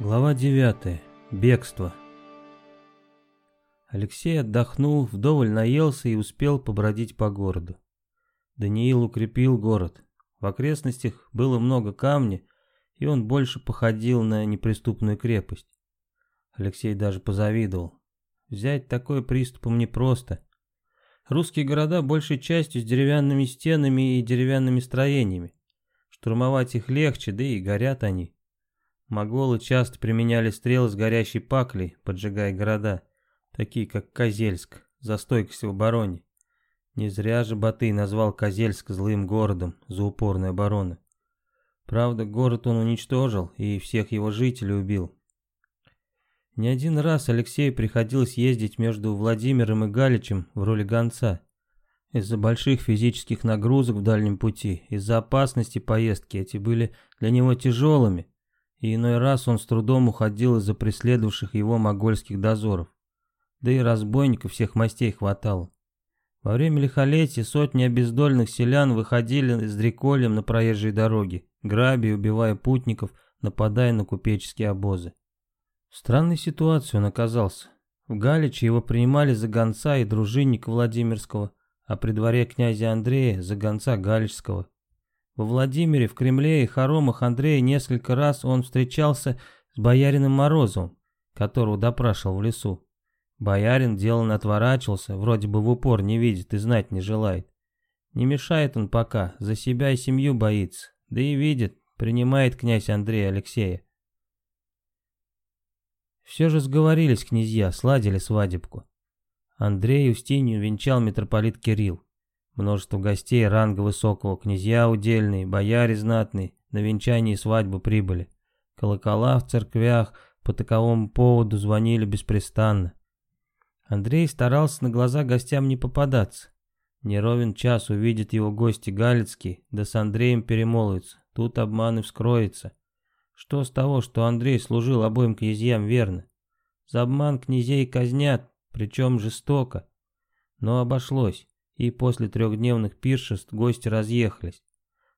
Глава 9. Бегство. Алексей отдохнул, вдоволь наелся и успел побродить по городу. Даниил укрепил город. В окрестностях было много камня, и он больше походил на неприступную крепость. Алексей даже позавидовал. Взять такой приступом непросто. Русские города большей частью с деревянными стенами и деревянными строениями. Штурмовать их легче, да и горят они. Моголы часто применяли стрелы с горящей паклей, поджигая города, такие как Козельск, за стойкость в обороне. Не зря же Батый назвал Козельск злым городом за упорную оборону. Правда, город он уничтожил и всех его жителей убил. Не один раз Алексею приходилось ездить между Владимиром и Галичем в роли гонца. Из-за больших физических нагрузок в дальнем пути, из-за опасности поездки эти были для него тяжелыми, и иной раз он с трудом уходил из-за преследовавших его могольских дозоров. Да и разбойников всех мастей хватало. Во время лихолетия сотни обездольных селян выходили с дреколем на проезжие дороги, грабя и убивая путников, нападая на купеческие обозы. В странной ситуации он оказался. В Галиче его принимали за гонца и дружинника Владимирского, а при дворе князя Андрея за гонца Галичского. Во Владимире, в Кремле и хоромах Андрея несколько раз он встречался с боярином Морозовым, которого допрашивал в лесу. Боярин деланно отворачивался, вроде бы в упор не видит и знать не желает. Не мешает он пока, за себя и семью боится, да и видит, принимает князь Андрей Алексея. Все же сговорились князья, сладили свадебку. Андрей Устинью венчал митрополит Кирилл. Множество гостей ранга высокого, князья удельные, бояре знатные, на венчание и свадьбу прибыли. Колокола в церквях по таковому поводу звонили беспрестанно. Андрей старался на глаза гостям не попадаться. Не ровен час увидят его гости галицкие, да с Андреем перемолвятся, тут обман и вскроется. Что с того, что Андрей служил обоим князьям верно? За обман князей казнят, причем жестоко. Но обошлось и после трехдневных пиршеств гости разъехались.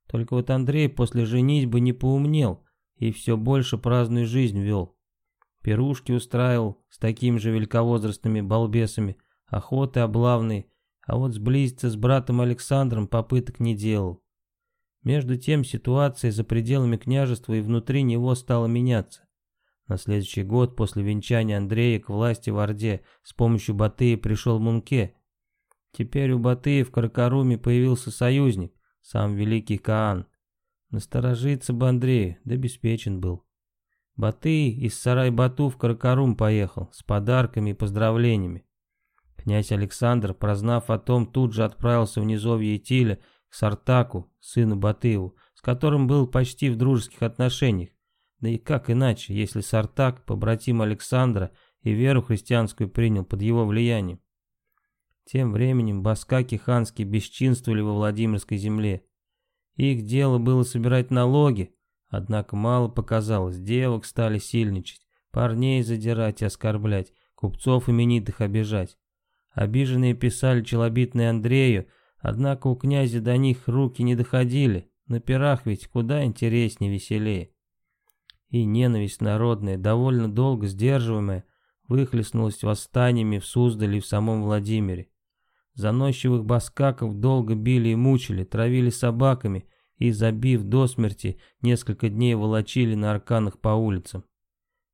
Только вот Андрей после женитьбы не поумнел и все больше праздную жизнь вел. Пирушки устраивал с такими же великовозрастными балбесами, охоты облавные, а вот сблизиться с братом Александром попыток не делал. Между тем ситуация за пределами княжества и внутри него стала меняться. На следующий год после венчания Андрея к власти в Орде с помощью Батыя пришел Мунке, Теперь у Батыя в Каракаруме появился союзник, сам великий Каан. Насторожиться бы Андрею, да обеспечен был. Батый из Сарай-Бату в Каракарум поехал, с подарками и поздравлениями. Князь Александр, прознав о том, тут же отправился в низовье Итиля к Сартаку, сыну Батыеву, с которым был почти в дружеских отношениях. Да и как иначе, если Сартак, побратим Александра, и веру христианскую принял под его влиянием. Тем временем баскаки ханские бесчинствовали во Владимирской земле. Их дело было собирать налоги, однако мало показалось, девок стали сильничать, парней задирать и оскорблять, купцов именитых обижать. Обиженные писали челобитные Андрею, однако у князя до них руки не доходили, на пирах ведь куда интереснее, веселее. И ненависть народная, довольно долго сдерживаемая, выхлестнулась восстаниями в Суздале и в самом Владимире. Заносчивых баскаков долго били и мучили, травили собаками и, забив до смерти, несколько дней волочили на арканах по улицам.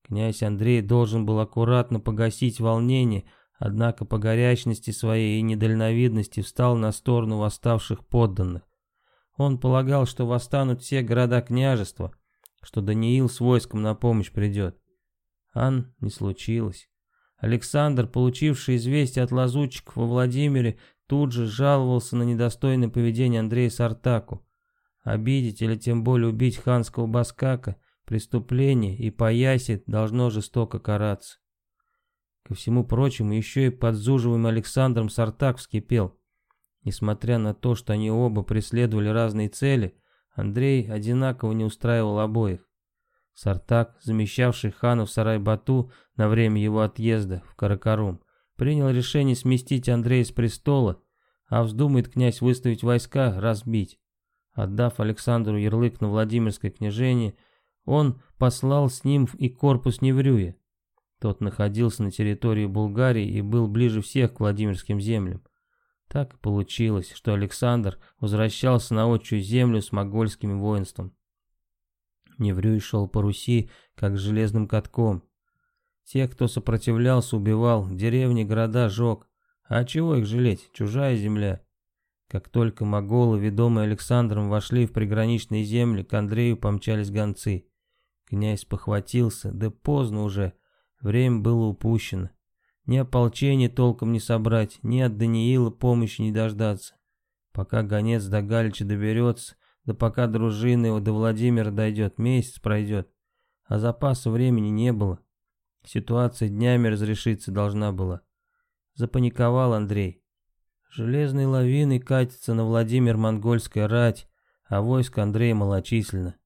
Князь Андрей должен был аккуратно погасить волнение, однако по горячности своей и недальновидности встал на сторону восставших подданных. Он полагал, что восстанут все города княжества, что Даниил с войском на помощь придет. Ан не случилось. Александр, получивший известие от лазутчиков во Владимире, тут же жаловался на недостойное поведение Андрея Сартаку. Обидеть или тем более убить ханского баскака – преступление и поясить должно жестоко караться. Ко всему прочему, еще и подзуживаемый Александром Сартак вскипел. Несмотря на то, что они оба преследовали разные цели, Андрей одинаково не устраивал обоих. Сартак, замещавший хана в Сарай-Бату на время его отъезда в Каракарум, принял решение сместить Андрея с престола, а вздумает князь выставить войска, разбить. Отдав Александру ярлык на Владимирское княжение, он послал с ним и корпус Неврюя. Тот находился на территории Булгарии и был ближе всех к Владимирским землям. Так получилось, что Александр возвращался на отчую землю с могольским воинством. Неврюй шел по Руси, как железным катком. Тех, кто сопротивлялся, убивал, деревни, города жег. А чего их жалеть, чужая земля. Как только моголы, ведомые Александром, вошли в приграничные земли, к Андрею помчались гонцы. Князь похватился, да поздно уже, время было упущено. Ни ополчения толком не собрать, ни от Даниила помощи не дождаться. Пока гонец до Галича доберется, да пока дружина его до Владимира дойдет, месяц пройдет. А запаса времени не было. Ситуация днями разрешиться должна была. Запаниковал Андрей. Железной лавиной катится на Владимир монгольская рать, а войско Андрея малочисленно.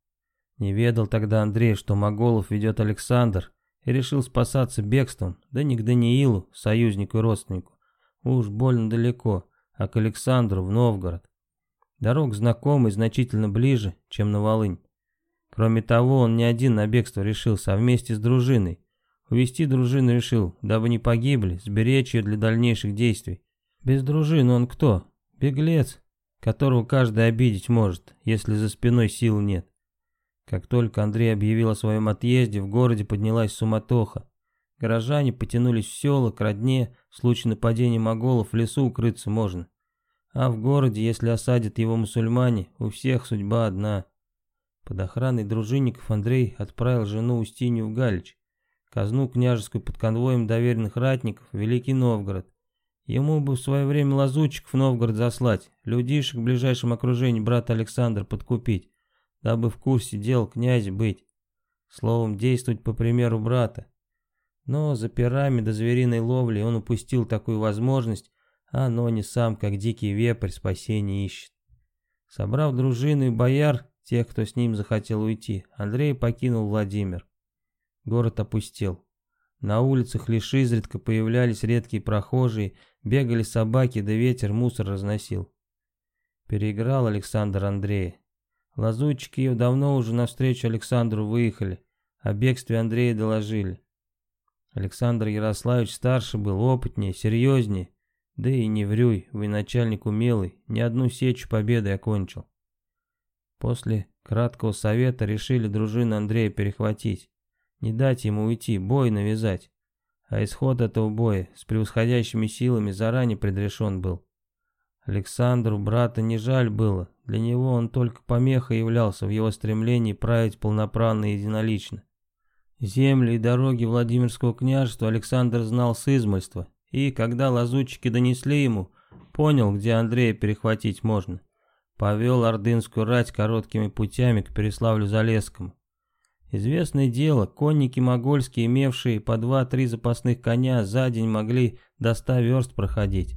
Не ведал тогда Андрей, что Моголов ведет Александр, и решил спасаться бегством, да не к Даниилу, союзнику и родственнику. Уж больно далеко, а к Александру в Новгород. Дорог знакомый значительно ближе, чем на Волынь. Кроме того, он не один на бегство решился, а вместе с дружиной. Увести дружину решил, дабы не погибли, сберечь ее для дальнейших действий. Без дружины он кто? Беглец, которого каждый обидеть может, если за спиной сил нет. Как только Андрей объявил о своем отъезде, в городе поднялась суматоха. Горожане потянулись в села, к родне, в случае нападения моголов в лесу укрыться можно. А в городе, если осадят его мусульмане, у всех судьба одна. Под охраной дружинников Андрей отправил жену Устинью в Галич, казну княжескую под конвоем доверенных ратников, Великий Новгород. Ему бы в свое время лазутчиков в Новгород заслать, людишек в ближайшем окружении брата Александра подкупить дабы в курсе дел князь быть. Словом, действовать по примеру брата. Но за пирами до звериной ловли он упустил такую возможность, а но не сам, как дикий вепрь, спасения ищет. Собрав дружину и бояр, тех, кто с ним захотел уйти, Андрей покинул Владимир. Город опустел. На улицах лишь изредка появлялись редкие прохожие, бегали собаки, да ветер мусор разносил. Переиграл Александр Андрея. Лазутчики давно уже навстречу Александру выехали, о бегстве Андрея доложили. Александр Ярославич старше был, опытнее, серьезнее, да и не врюй, военачальник умелый, ни одну сечу победы окончил. После краткого совета решили дружину Андрея перехватить, не дать ему уйти, бой навязать. А исход этого боя с превосходящими силами заранее предрешен был. Александру брата не жаль было, для него он только помеха являлся в его стремлении править полноправно и единолично. Земли и дороги Владимирского княжества Александр знал с измольства, и, когда лазутчики донесли ему, понял, где Андрея перехватить можно. Повел ордынскую рать короткими путями к Переславлю-Залесскому. Известное дело, конники могольские, имевшие по два-три запасных коня, за день могли до ста верст проходить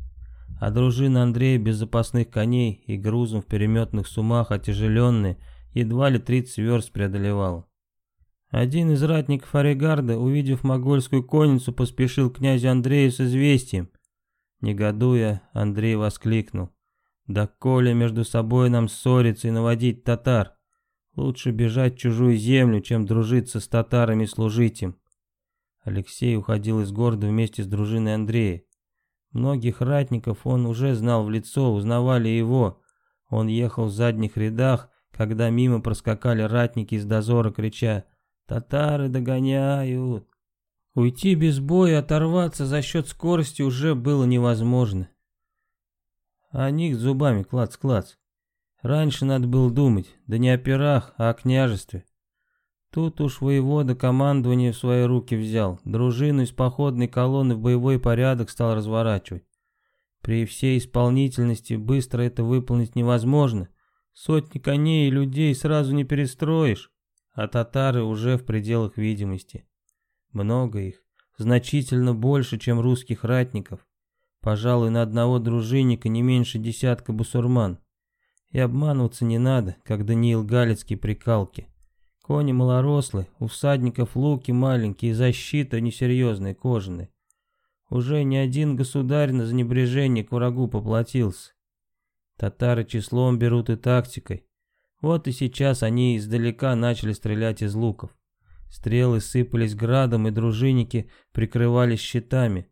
а дружина Андрея без запасных коней и грузом в переметных сумах отяжеленные едва ли 30 верст преодолевала. Один из ратников Оригарда, увидев могольскую конницу, поспешил князю Андрею с известием. Негодуя, Андрей воскликнул. «Да коли между собой нам ссориться и наводить татар, лучше бежать в чужую землю, чем дружиться с татарами и служить им». Алексей уходил из города вместе с дружиной Андрея. Многих ратников он уже знал в лицо, узнавали его. Он ехал в задних рядах, когда мимо проскакали ратники из дозора, крича «Татары догоняют!». Уйти без боя, оторваться за счет скорости уже было невозможно. А них зубами клац-клац. Раньше надо было думать, да не о пирах, а о княжестве. Тут уж воевода командование в свои руки взял, дружину из походной колонны в боевой порядок стал разворачивать. При всей исполнительности быстро это выполнить невозможно. Сотни коней и людей сразу не перестроишь, а татары уже в пределах видимости. Много их, значительно больше, чем русских ратников. Пожалуй, на одного дружинника не меньше десятка бусурман. И обманываться не надо, как Даниил Галицкий при Калке. Кони малорослые, у всадников луки маленькие, защита несерьезная, кожаная. Уже ни один государь на занебрежение к врагу поплатился. Татары числом берут и тактикой. Вот и сейчас они издалека начали стрелять из луков. Стрелы сыпались градом, и дружинники прикрывались щитами.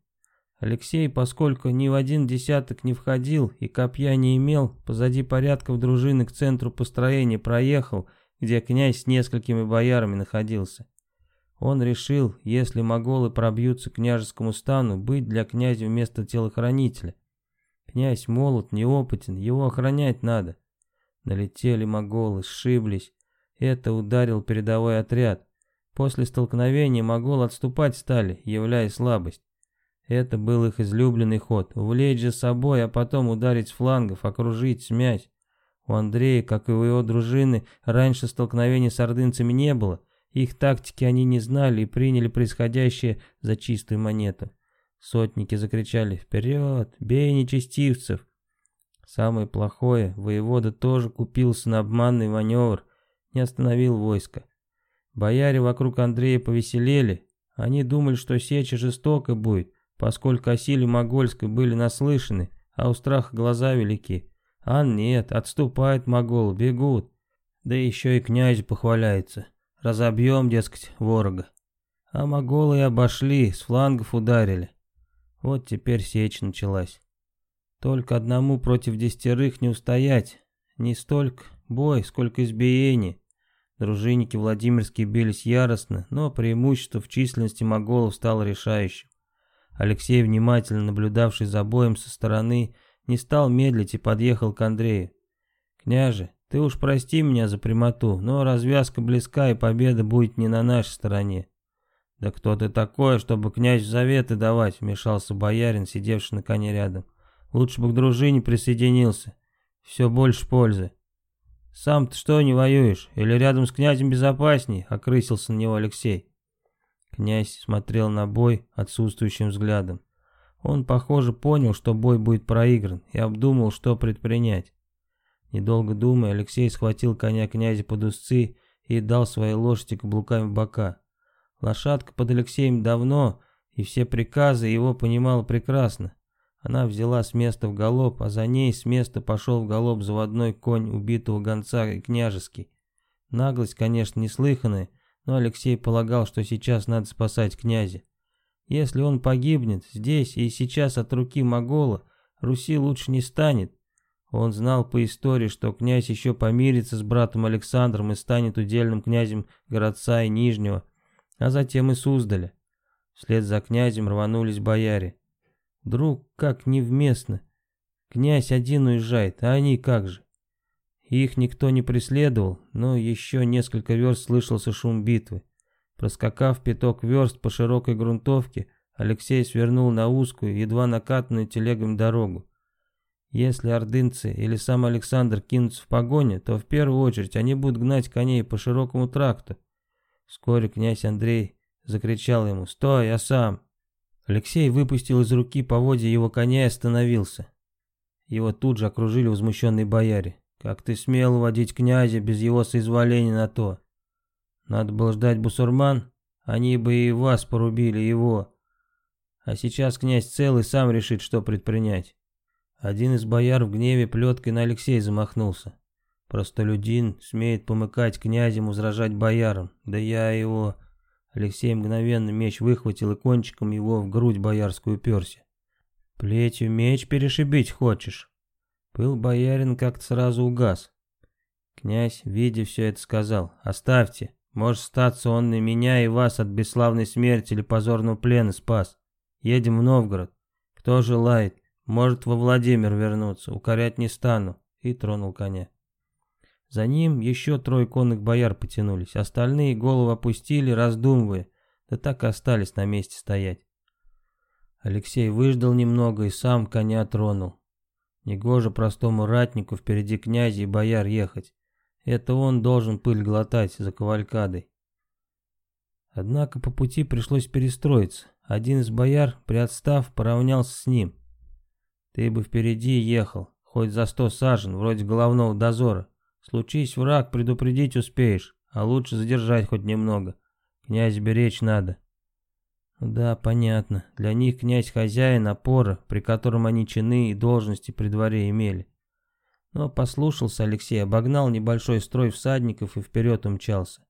Алексей, поскольку ни в один десяток не входил и копья не имел, позади порядков дружины к центру построения проехал, где князь с несколькими боярами находился. Он решил, если моголы пробьются к княжескому стану, быть для князя вместо телохранителя. Князь молод, неопытен, его охранять надо. Налетели моголы, сшиблись. Это ударил передовой отряд. После столкновения моголы отступать стали, являя слабость. Это был их излюбленный ход. Увлечь за собой, а потом ударить с флангов, окружить, смять. У Андрея, как и у его дружины, раньше столкновений с ордынцами не было. Их тактики они не знали и приняли происходящее за чистую монету. Сотники закричали «Вперед! Бей нечестивцев!» Самое плохое, воевода тоже купился на обманный маневр, не остановил войско. Бояре вокруг Андрея повеселели, они думали, что сеча жестоко будет, поскольку о силе Могольской были наслышаны, а у страха глаза велики. А нет, отступают моголы, бегут. Да еще и князь похваляется. Разобьем, дескать, ворога. А моголы и обошли, с флангов ударили. Вот теперь сечь началась. Только одному против десятерых не устоять. Не столько бой, сколько избиение. Дружинники Владимирские бились яростно, но преимущество в численности моголов стало решающим. Алексей, внимательно наблюдавший за боем со стороны, не стал медлить и подъехал к Андрею. «Княже, ты уж прости меня за прямоту, но развязка близка и победа будет не на нашей стороне. Да кто ты такой, чтобы князь заветы давать, вмешался боярин, сидевший на коне рядом. Лучше бы к дружине присоединился. Все больше пользы. Сам ты что не воюешь? Или рядом с князем безопасней? Окрысился на него Алексей. Князь смотрел на бой отсутствующим взглядом. Он, похоже, понял, что бой будет проигран, и обдумал, что предпринять. Недолго думая, Алексей схватил коня князя под узцы и дал своей лошади каблуками в бока. Лошадка под Алексеем давно, и все приказы его понимала прекрасно. Она взяла с места в галоп, а за ней с места пошел в галоп заводной конь убитого гонца и княжеский. Наглость, конечно, неслыханная, но Алексей полагал, что сейчас надо спасать князя. Если он погибнет здесь и сейчас от руки Могола, Руси лучше не станет, он знал по истории, что князь еще помирится с братом Александром и станет удельным князем городца и Нижнего, а затем и Суздаля. Вслед за князем рванулись бояре. Друг, как невместно. Князь один уезжает, а они как же? Их никто не преследовал, но еще несколько верст слышался шум битвы. Проскакав пяток верст по широкой грунтовке, Алексей свернул на узкую, едва накатанную телегами дорогу. Если ордынцы или сам Александр кинутся в погоню, то в первую очередь они будут гнать коней по широкому тракту. Вскоре князь Андрей закричал ему «Стой, я сам!». Алексей выпустил из руки поводья его коня и остановился. Его тут же окружили возмущенные бояре. «Как ты смел уводить князя без его соизволения на то? Надо было ждать бусурман, они бы и вас порубили, его. А сейчас князь целый сам решит, что предпринять. Один из бояр в гневе плеткой на Алексея замахнулся. Простолюдин смеет помыкать князем, возражать боярам. Да я его... Алексей мгновенно меч выхватил и кончиком его в грудь боярскую перся. Плетью меч перешибить хочешь? Пыл боярин как-то сразу угас. Князь, видя все это, сказал, оставьте, может статься он и меня, и вас от бесславной смерти или позорного плена спас. Едем в Новгород. Кто желает, может во Владимир вернуться, укорять не стану. И тронул коня. За ним еще трое конных бояр потянулись, остальные голову опустили, раздумывая, да так и остались на месте стоять. Алексей выждал немного и сам коня тронул. Негоже простому ратнику впереди князя и бояр ехать. Это он должен пыль глотать за кавалькадой. Однако по пути пришлось перестроиться. Один из бояр, приотстав, поравнялся с ним. Ты бы впереди ехал, хоть за сто сажен, вроде головного дозора. Случись враг, предупредить успеешь, а лучше задержать хоть немного. Князь беречь надо. Да, понятно. Для них князь хозяин, опора, при котором они чины и должности при дворе имели. Но послушался Алексей, обогнал небольшой строй всадников и вперед умчался.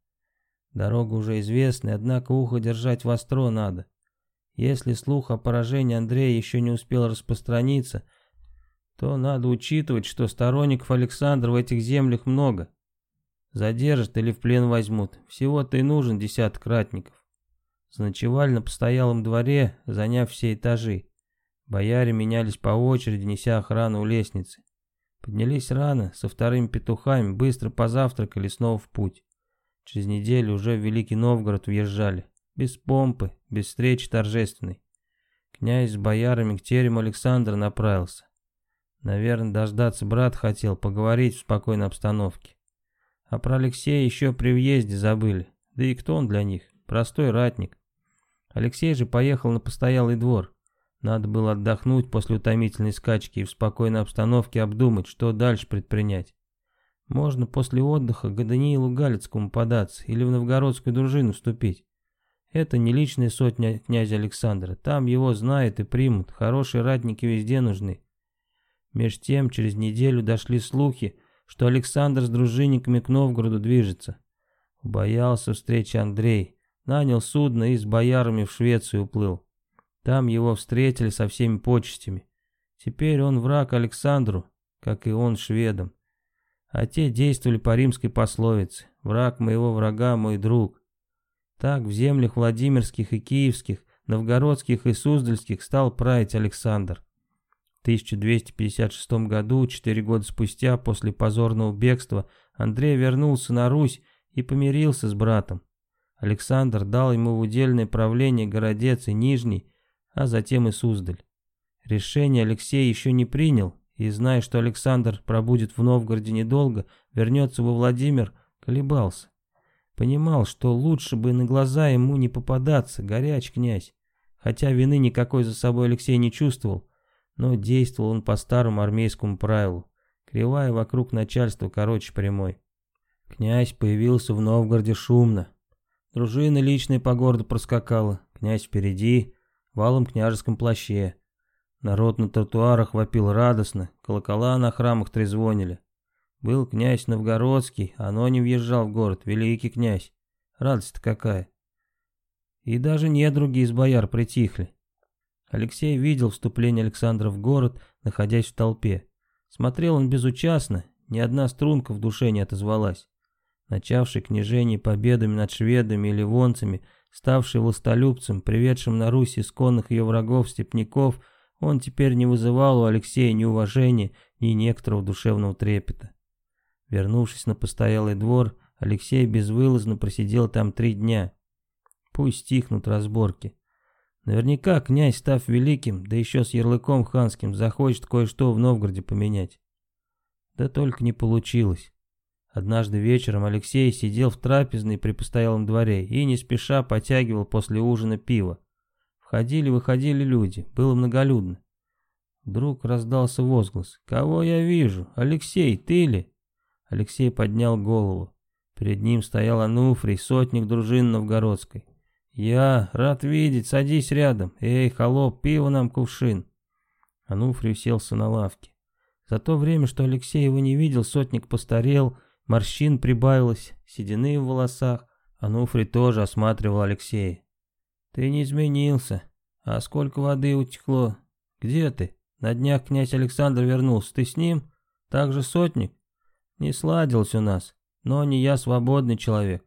Дорога уже известная, однако ухо держать востро надо. Если слух о поражении Андрея еще не успел распространиться, то надо учитывать, что сторонников Александра в этих землях много. Задержат или в плен возьмут, всего-то и нужен десяток ратников. Заночевали на постоялом дворе, заняв все этажи. Бояре менялись по очереди, неся охрану у лестницы. Поднялись рано, со вторыми петухами, быстро позавтракали, снова в путь. Через неделю уже в Великий Новгород въезжали. Без помпы, без встречи торжественной. Князь с боярами к терему Александра направился. Наверное, дождаться брат хотел, поговорить в спокойной обстановке. А про Алексея еще при въезде забыли. Да и кто он для них? Простой ратник. Алексей же поехал на постоялый двор. Надо было отдохнуть после утомительной скачки и в спокойной обстановке обдумать, что дальше предпринять. Можно после отдыха к Даниилу Галицкому податься или в новгородскую дружину вступить. Это не личная сотня князя Александра, там его знают и примут, хорошие ратники везде нужны. Меж тем, через неделю дошли слухи, что Александр с дружинниками к Новгороду движется. Боялся встречи Андрей, нанял судно и с боярами в Швецию уплыл. Там его встретили со всеми почестями. Теперь он враг Александру, как и он шведам. А те действовали по римской пословице «Враг моего врага мой друг». Так в землях Владимирских и Киевских, Новгородских и Суздальских стал править Александр. В 1256 году, четыре года спустя, после позорного бегства, Андрей вернулся на Русь и помирился с братом. Александр дал ему в удельное правление Городец и Нижний, а затем и Суздаль. Решение Алексей еще не принял, и, зная, что Александр пробудет в Новгороде недолго, вернется во Владимир, колебался. Понимал, что лучше бы на глаза ему не попадаться, горяч князь. Хотя вины никакой за собой Алексей не чувствовал, но действовал он по старому армейскому правилу. Кривая вокруг начальства короче прямой. Князь появился в Новгороде шумно. Дружина личная по городу проскакала, князь впереди, валом княжеском плаще. Народ на тротуарах вопил радостно, колокола на храмах трезвонили. Был князь Новгородский, оно не въезжал в город, великий князь. Радость-то какая. И даже недруги из бояр притихли. Алексей видел вступление Александра в город, находясь в толпе. Смотрел он безучастно, ни одна струнка в душе не отозвалась. Начавший княжение победами над шведами и ливонцами, ставший властолюбцем, приведшим на Русь исконных ее врагов-степняков, он теперь не вызывал у Алексея ни уважения, ни некоторого душевного трепета. Вернувшись на постоялый двор, Алексей безвылазно просидел там три дня. Пусть стихнут разборки. Наверняка князь, став великим, да еще с ярлыком ханским, захочет кое-что в Новгороде поменять. Да только не получилось. Однажды вечером Алексей сидел в трапезной при постоялом дворе и не спеша потягивал после ужина пиво. Входили-выходили люди, было многолюдно. Вдруг раздался возглас. «Кого я вижу? Алексей, ты ли?» Алексей поднял голову. Перед ним стоял Ануфрий, сотник дружин новгородской. «Я рад видеть, садись рядом. Эй, холоп, пиво нам кувшин». Ануфрий уселся на лавке. За то время, что Алексей его не видел, сотник постарел, морщин прибавилось, седины в волосах. Ануфрий тоже осматривал Алексея. «Ты не изменился. А сколько воды утекло? Где ты? На днях князь Александр вернулся. Ты с ним? Также сотник?» Не сладилось у нас, но не я свободный человек.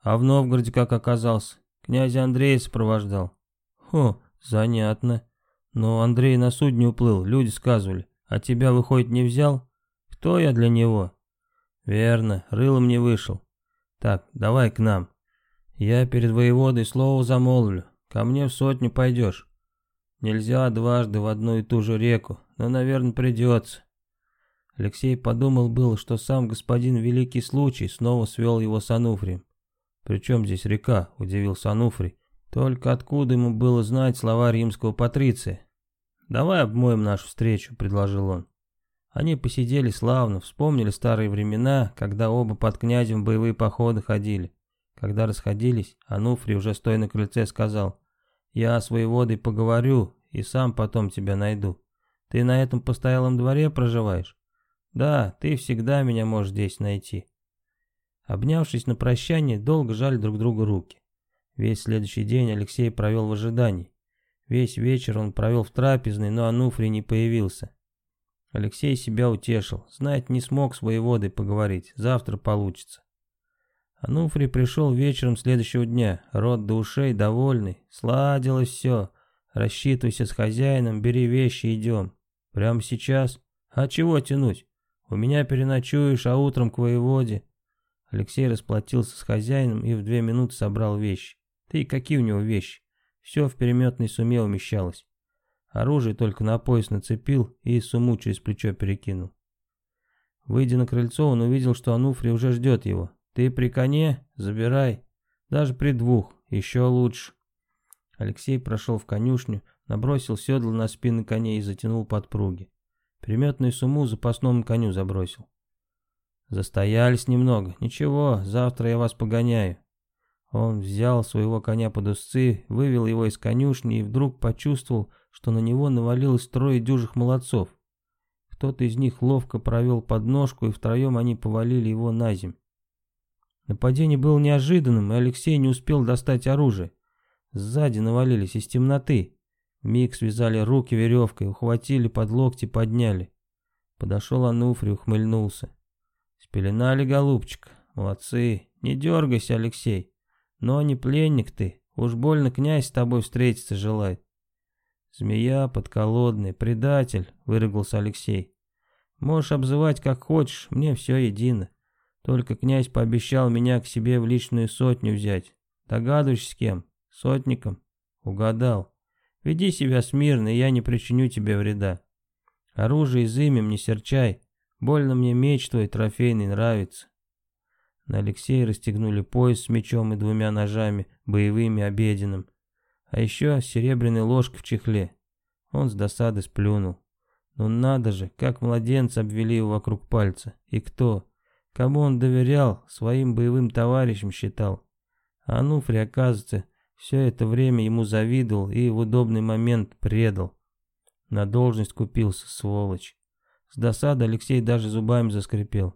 А в Новгороде как оказался? Князя Андрея сопровождал. Хо, занятно. Но Андрей на судне уплыл, люди сказывали. А тебя, выходит, не взял? Кто я для него? Верно, рылом не вышел. Так, давай к нам. Я перед воеводой слово замолвлю. Ко мне в сотню пойдешь. Нельзя дважды в одну и ту же реку, но, наверное, придется. Алексей подумал было, что сам господин Великий Случай снова свел его с Ануфрием. «Причем здесь река?» – удивился Ануфрий. «Только откуда ему было знать слова римского патриция?» «Давай обмоем нашу встречу», – предложил он. Они посидели славно, вспомнили старые времена, когда оба под князем в боевые походы ходили. Когда расходились, Ануфрий, уже стоя на крыльце, сказал, «Я с воеводой поговорю и сам потом тебя найду. Ты на этом постоялом дворе проживаешь?» Да, ты всегда меня можешь здесь найти. Обнявшись на прощание, долго жали друг другу руки. Весь следующий день Алексей провел в ожидании. Весь вечер он провел в трапезной, но Ануфрий не появился. Алексей себя утешил. Знать не смог с воеводой поговорить. Завтра получится. Ануфрий пришел вечером следующего дня. Рот до ушей, довольный. Сладилось все. Рассчитывайся с хозяином, бери вещи, идем. Прямо сейчас? А чего тянуть? У меня переночуешь, а утром к воеводе. Алексей расплатился с хозяином и в две минуты собрал вещи. Ты какие у него вещи? Все в переметной суме умещалось. Оружие только на пояс нацепил и сумму через плечо перекинул. Выйдя на крыльцо, он увидел, что Ануфрий уже ждет его. «Ты при коне? Забирай. Даже при двух. Еще лучше». Алексей прошел в конюшню, набросил седло на спины коней и затянул подпруги. Приметную сумму запасному коню забросил. «Застоялись немного. Ничего, завтра я вас погоняю. Он взял своего коня под узцы, вывел его из конюшни и вдруг почувствовал, что на него навалилось трое дюжих молодцов. Кто-то из них ловко провел подножку, и втроем они повалили его на земь. Нападение было неожиданным, и Алексей не успел достать оружие. Сзади навалились из темноты. Миг связали руки веревкой, ухватили под локти, подняли. Подошел Ануфрий, ухмыльнулся. Спеленали, голубчик. Молодцы. Не дергайся, Алексей. Но не пленник ты, уж больно князь с тобой встретиться желает. Змея подколодный, предатель, выругался Алексей. Можешь обзывать как хочешь, мне все едино. Только князь пообещал меня к себе в личную сотню взять. Догадываешься с кем? Сотником? Угадал. Веди себя смирно, и я не причиню тебе вреда. Оружие изымем, не серчай. Больно мне меч твой трофейный нравится. На Алексея расстегнули пояс с мечом и двумя ножами, боевыми, обеденным. А еще серебряной ложкой в чехле. Он с досады сплюнул. Ну надо же, как младенца обвели его вокруг пальца. И кто? Кому он доверял, своим боевым товарищем считал. А Ануфри, оказывается, все это время ему завидовал и в удобный момент предал. На должность купился, сволочь. С досады Алексей даже зубами заскрипел.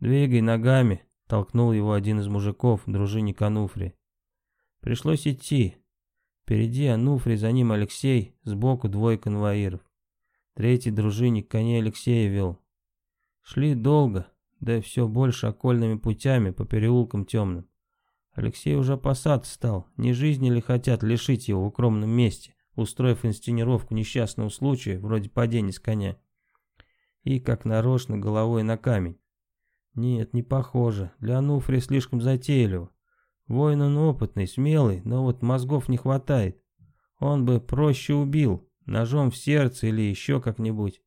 «Двигай ногами», Толкнул его один из мужиков, дружинник Ануфри. Пришлось идти. Впереди Ануфри, за ним Алексей, сбоку двое конвоиров. Третий дружинник коней Алексея вел. Шли долго, да и все больше окольными путями по переулкам темным. Алексей уже опасаться стал, не жизни ли хотят лишить его в укромном месте, устроив инсценировку несчастного случая, вроде падения с коня. И, как нарочно, головой на камень. Нет, не похоже. Для Ануфрия слишком затейливо. Воин он опытный, смелый, но вот мозгов не хватает. Он бы проще убил, ножом в сердце или еще как-нибудь.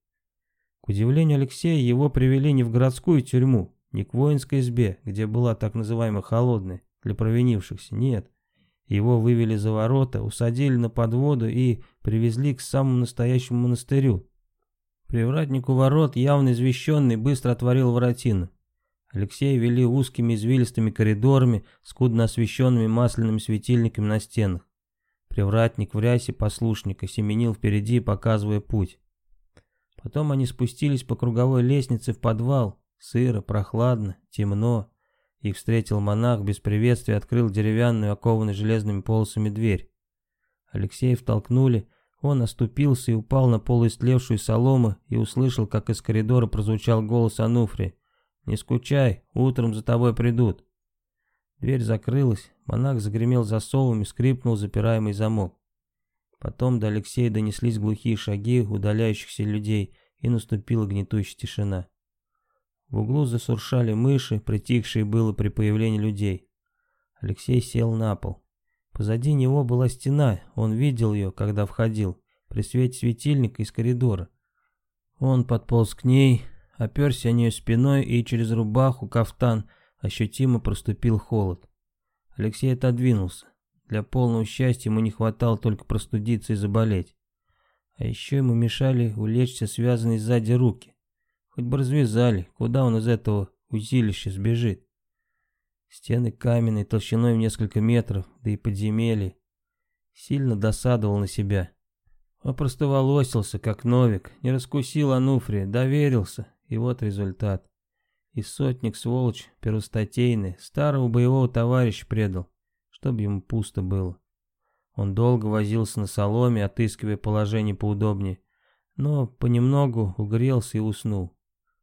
К удивлению Алексея, его привели не в городскую тюрьму, не к воинской избе, где была так называемая холодная, для провинившихся, нет. Его вывели за ворота, усадили на подводу и привезли к самому настоящему монастырю. Привратнику ворот, явно извещенный, быстро отворил воротину. Алексея вели узкими извилистыми коридорами, скудно освещенными масляными светильниками на стенах. Привратник в рясе послушника семенил впереди, показывая путь. Потом они спустились по круговой лестнице в подвал. Сыро, прохладно, темно. Их встретил монах, без приветствия открыл деревянную, окованную железными полосами дверь. Алексея втолкнули, он оступился и упал на полуистлевшую солому и услышал, как из коридора прозвучал голос Ануфрия. «Не скучай, утром за тобой придут». Дверь закрылась, монах загремел засовами, скрипнул запираемый замок. Потом до Алексея донеслись глухие шаги удаляющихся людей, и наступила гнетущая тишина. В углу засуршали мыши, притихшие было при появлении людей. Алексей сел на пол. Позади него была стена, он видел ее, когда входил, при свете светильника из коридора. Он подполз к ней, оперся о нее спиной и через рубаху, кафтан, ощутимо проступил холод. Алексей отодвинулся. Для полного счастья ему не хватало только простудиться и заболеть. А еще ему мешали улечься связанные сзади руки. Хоть бы развязали, куда он из этого узилища сбежит. Стены каменные, толщиной в несколько метров, да и подземелье. Сильно досадовал на себя. Опростоволосился, как Новик, не раскусил Ануфрия, доверился, и вот результат. И сотник, сволочь, первостатейный, старого боевого товарища предал, чтобы ему пусто было. Он долго возился на соломе, отыскивая положение поудобнее, но понемногу угрелся и уснул.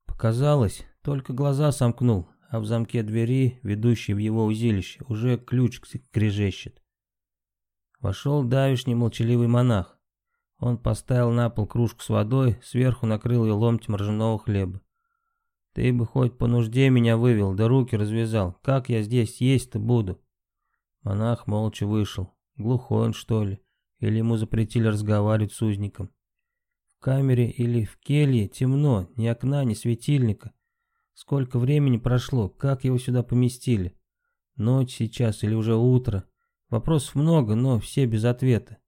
Показалось, только глаза сомкнул, а в замке двери, ведущей в его узилище, уже ключ крежещет. Вошел давишний молчаливый монах. Он поставил на пол кружку с водой, сверху накрыл ее ломтем ржаного хлеба. Ты бы хоть по нужде меня вывел, да руки развязал. Как я здесь есть-то буду? Монах молча вышел. Глухой он, что ли? Или ему запретили разговаривать с узником? В камере или в келье темно, ни окна, ни светильника. Сколько времени прошло, как его сюда поместили? Ночь сейчас или уже утро? Вопросов много, но все без ответа.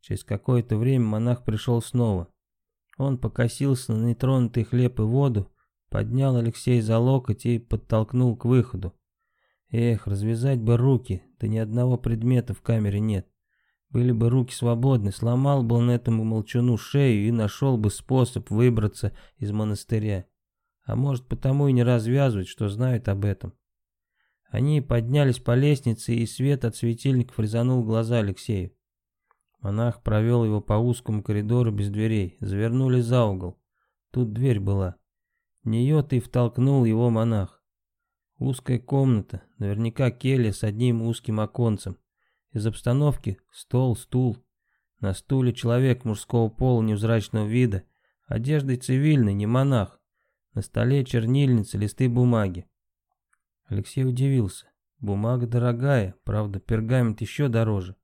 Через какое-то время монах пришел снова. Он покосился на нетронутый хлеб и воду, поднял Алексей за локоть и подтолкнул к выходу. Эх, развязать бы руки, да ни одного предмета в камере нет. Были бы руки свободны, сломал бы он этому молчуну шею и нашел бы способ выбраться из монастыря. А может потому и не развязывать, что знают об этом. Они поднялись по лестнице, и свет от светильников резанул глаза Алексею. Монах провел его по узкому коридору без дверей, завернули за угол. Тут дверь была. В нее-то и втолкнул его монах. Узкая комната, наверняка келья с одним узким оконцем. Из обстановки стол, стул. На стуле человек мужского пола невзрачного вида, одеждой цивильной, не монах. На столе чернильница, листы бумаги. Алексей удивился. Бумага дорогая, правда, пергамент еще дороже.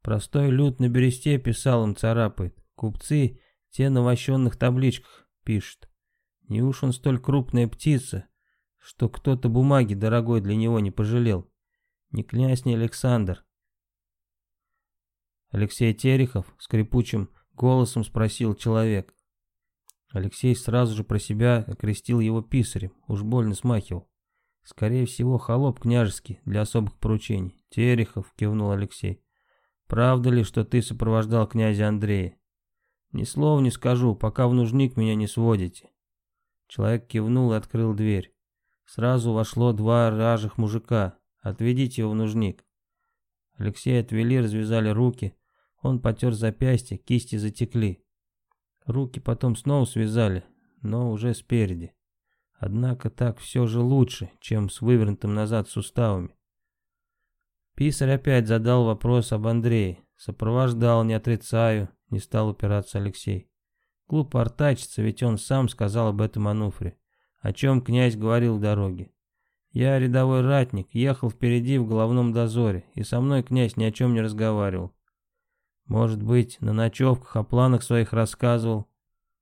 Простой люд на бересте писал им царапает. Купцы те на вощенных табличках пишут. Не уж он столь крупная птица, что кто-то бумаги дорогой для него не пожалел. Ни князь, ни Александр. Алексей Терехов скрипучим голосом спросил человек. Алексей сразу же про себя окрестил его писарем, уж больно смахивал. Скорее всего, холоп княжеский для особых поручений. Терехов, кивнул Алексей. Правда ли, что ты сопровождал князя Андрея? Ни слова не скажу, пока в нужник меня не сводите. Человек кивнул и открыл дверь. Сразу вошло два ражих мужика. Отведите его в нужник. Алексей отвели, развязали руки. Он потер запястье, кисти затекли. Руки потом снова связали, но уже спереди. Однако так все же лучше, чем с вывернутым назад суставами. Писарь опять задал вопрос об Андрее. Сопровождал, не отрицаю, не стал упираться Алексей. Глупо артачиться, ведь он сам сказал об этом Ануфре. О чем князь говорил в дороге. Я рядовой ратник, ехал впереди в головном дозоре, и со мной князь ни о чем не разговаривал. Может быть, на ночевках о планах своих рассказывал.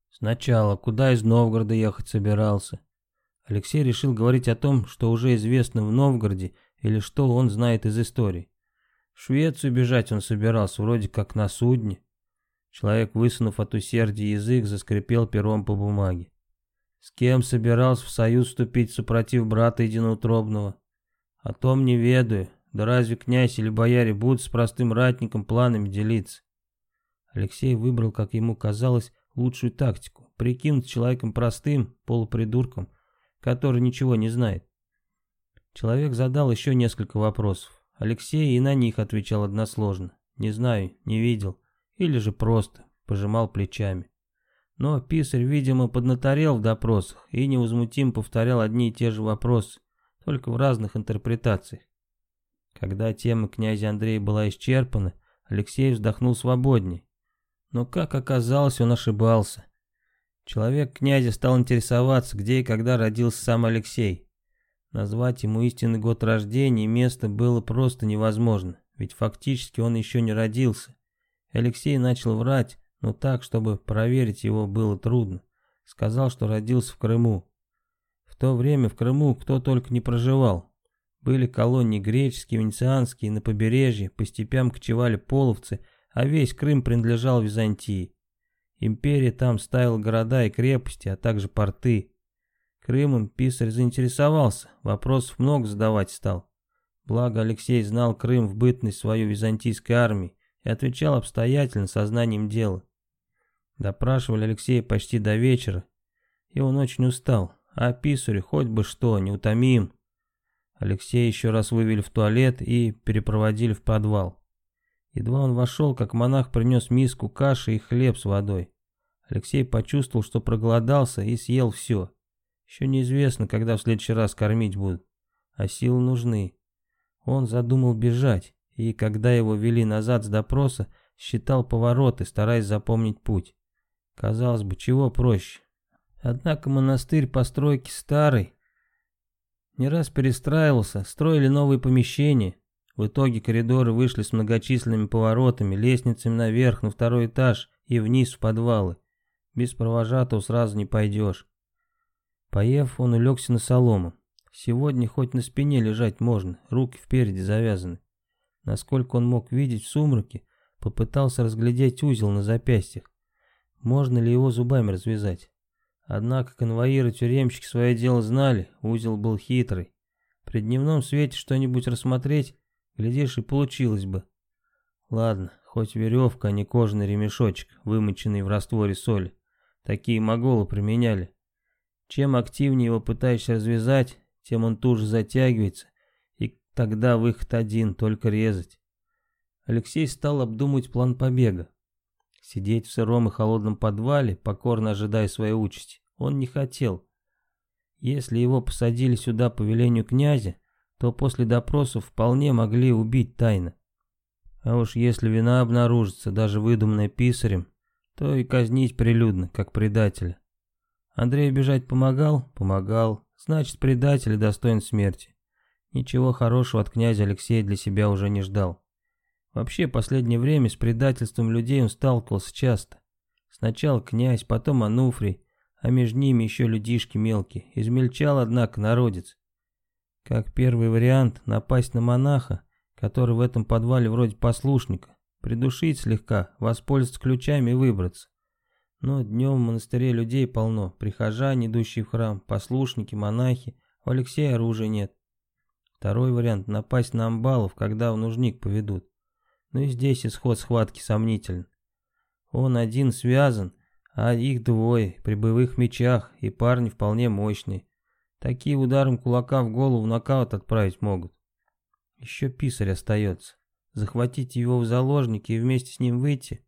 Сначала, куда из Новгорода ехать собирался. Алексей решил говорить о том, что уже известно в Новгороде, или что он знает из истории. В Швецию бежать он собирался, вроде как на судне. Человек, высунув от усердия язык, заскрипел пером по бумаге. С кем собирался в союз вступить, супротив брата единоутробного? О том не ведаю, да разве князь или бояре будут с простым ратником планами делиться? Алексей выбрал, как ему казалось, лучшую тактику. Прикинуть человеком простым, полупридурком, который ничего не знает. Человек задал еще несколько вопросов. Алексей и на них отвечал односложно. Не знаю, не видел. Или же просто пожимал плечами. Но писарь, видимо, поднаторел в допросах и невозмутимо повторял одни и те же вопросы, только в разных интерпретациях. Когда тема князя Андрея была исчерпана, Алексей вздохнул свободней. Но, как оказалось, он ошибался. Человек князя стал интересоваться, где и когда родился сам Алексей. Назвать ему истинный год рождения и место было просто невозможно, ведь фактически он еще не родился. Алексей начал врать, но так, чтобы проверить его было трудно. Сказал, что родился в Крыму. В то время в Крыму кто только не проживал. Были колонии греческие, венецианские, на побережье, по степям кочевали половцы, а весь Крым принадлежал Византии. Империя там ставила города и крепости, а также порты. Крымом писарь заинтересовался, вопросов много задавать стал. Благо Алексей знал Крым в бытность свою византийской армии и отвечал обстоятельно, сознанием дела. Допрашивали Алексея почти до вечера. и он очень устал. А писарю хоть бы что, неутомим. Алексея еще раз вывели в туалет и перепроводили в подвал. Едва он вошел, как монах принес миску каши и хлеб с водой. Алексей почувствовал, что проголодался и съел все. Еще неизвестно, когда в следующий раз кормить будут, а силы нужны. Он задумал бежать, и когда его вели назад с допроса, считал повороты, стараясь запомнить путь. Казалось бы, чего проще. Однако монастырь постройки старый. Не раз перестраивался, строили новые помещения. В итоге коридоры вышли с многочисленными поворотами, лестницами наверх, на второй этаж и вниз в подвалы. Без провожатого сразу не пойдешь. Поев, он улегся на солому. Сегодня хоть на спине лежать можно, руки впереди завязаны. Насколько он мог видеть в сумраке, попытался разглядеть узел на запястьях. Можно ли его зубами развязать? Однако конвоиры-тюремщики свое дело знали, узел был хитрый. При дневном свете что-нибудь рассмотреть, глядишь, и получилось бы. Ладно, хоть веревка, а не кожаный ремешочек, вымоченный в растворе соли. Такие моголы применяли. Чем активнее его пытаешься развязать, тем он туже затягивается, и тогда выход один, только резать. Алексей стал обдумывать план побега. Сидеть в сыром и холодном подвале, покорно ожидая своей участи, он не хотел. Если его посадили сюда по велению князя, то после допросов вполне могли убить тайно. А уж если вина обнаружится, даже выдуманная писарем, то и казнить прилюдно, как предателя. Андрей бежать помогал? Помогал. Значит, предатель достоин смерти. Ничего хорошего от князя Алексея для себя уже не ждал. Вообще, последнее время с предательством людей он сталкивался часто. Сначала князь, потом Ануфрий, а между ними еще людишки мелкие. Измельчал, однако, народец. Как первый вариант, напасть на монаха, который в этом подвале вроде послушника, придушить слегка, воспользоваться ключами и выбраться. Но днем в монастыре людей полно, прихожане, идущие в храм, послушники, монахи, у Алексея оружия нет. Второй вариант – напасть на амбалов, когда в нужник поведут. Но и здесь исход схватки сомнителен. Он один связан, а их двое, при боевых мечах, и парни вполне мощные. Такие ударом кулака в голову нокаут отправить могут. Еще писарь остается. Захватить его в заложники и вместе с ним выйти.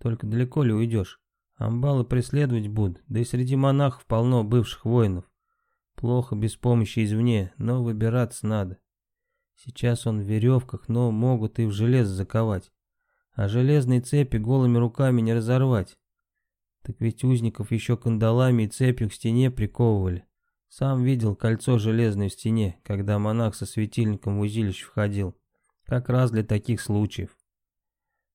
Только далеко ли уйдешь? Амбалы преследовать будут, да и среди монахов полно бывших воинов. Плохо без помощи извне, но выбираться надо. Сейчас он в веревках, но могут и в железо заковать. А железные цепи голыми руками не разорвать. Так ведь узников еще кандалами и цепью к стене приковывали. Сам видел кольцо железное в стене, когда монах со светильником в узилище входил. Как раз для таких случаев.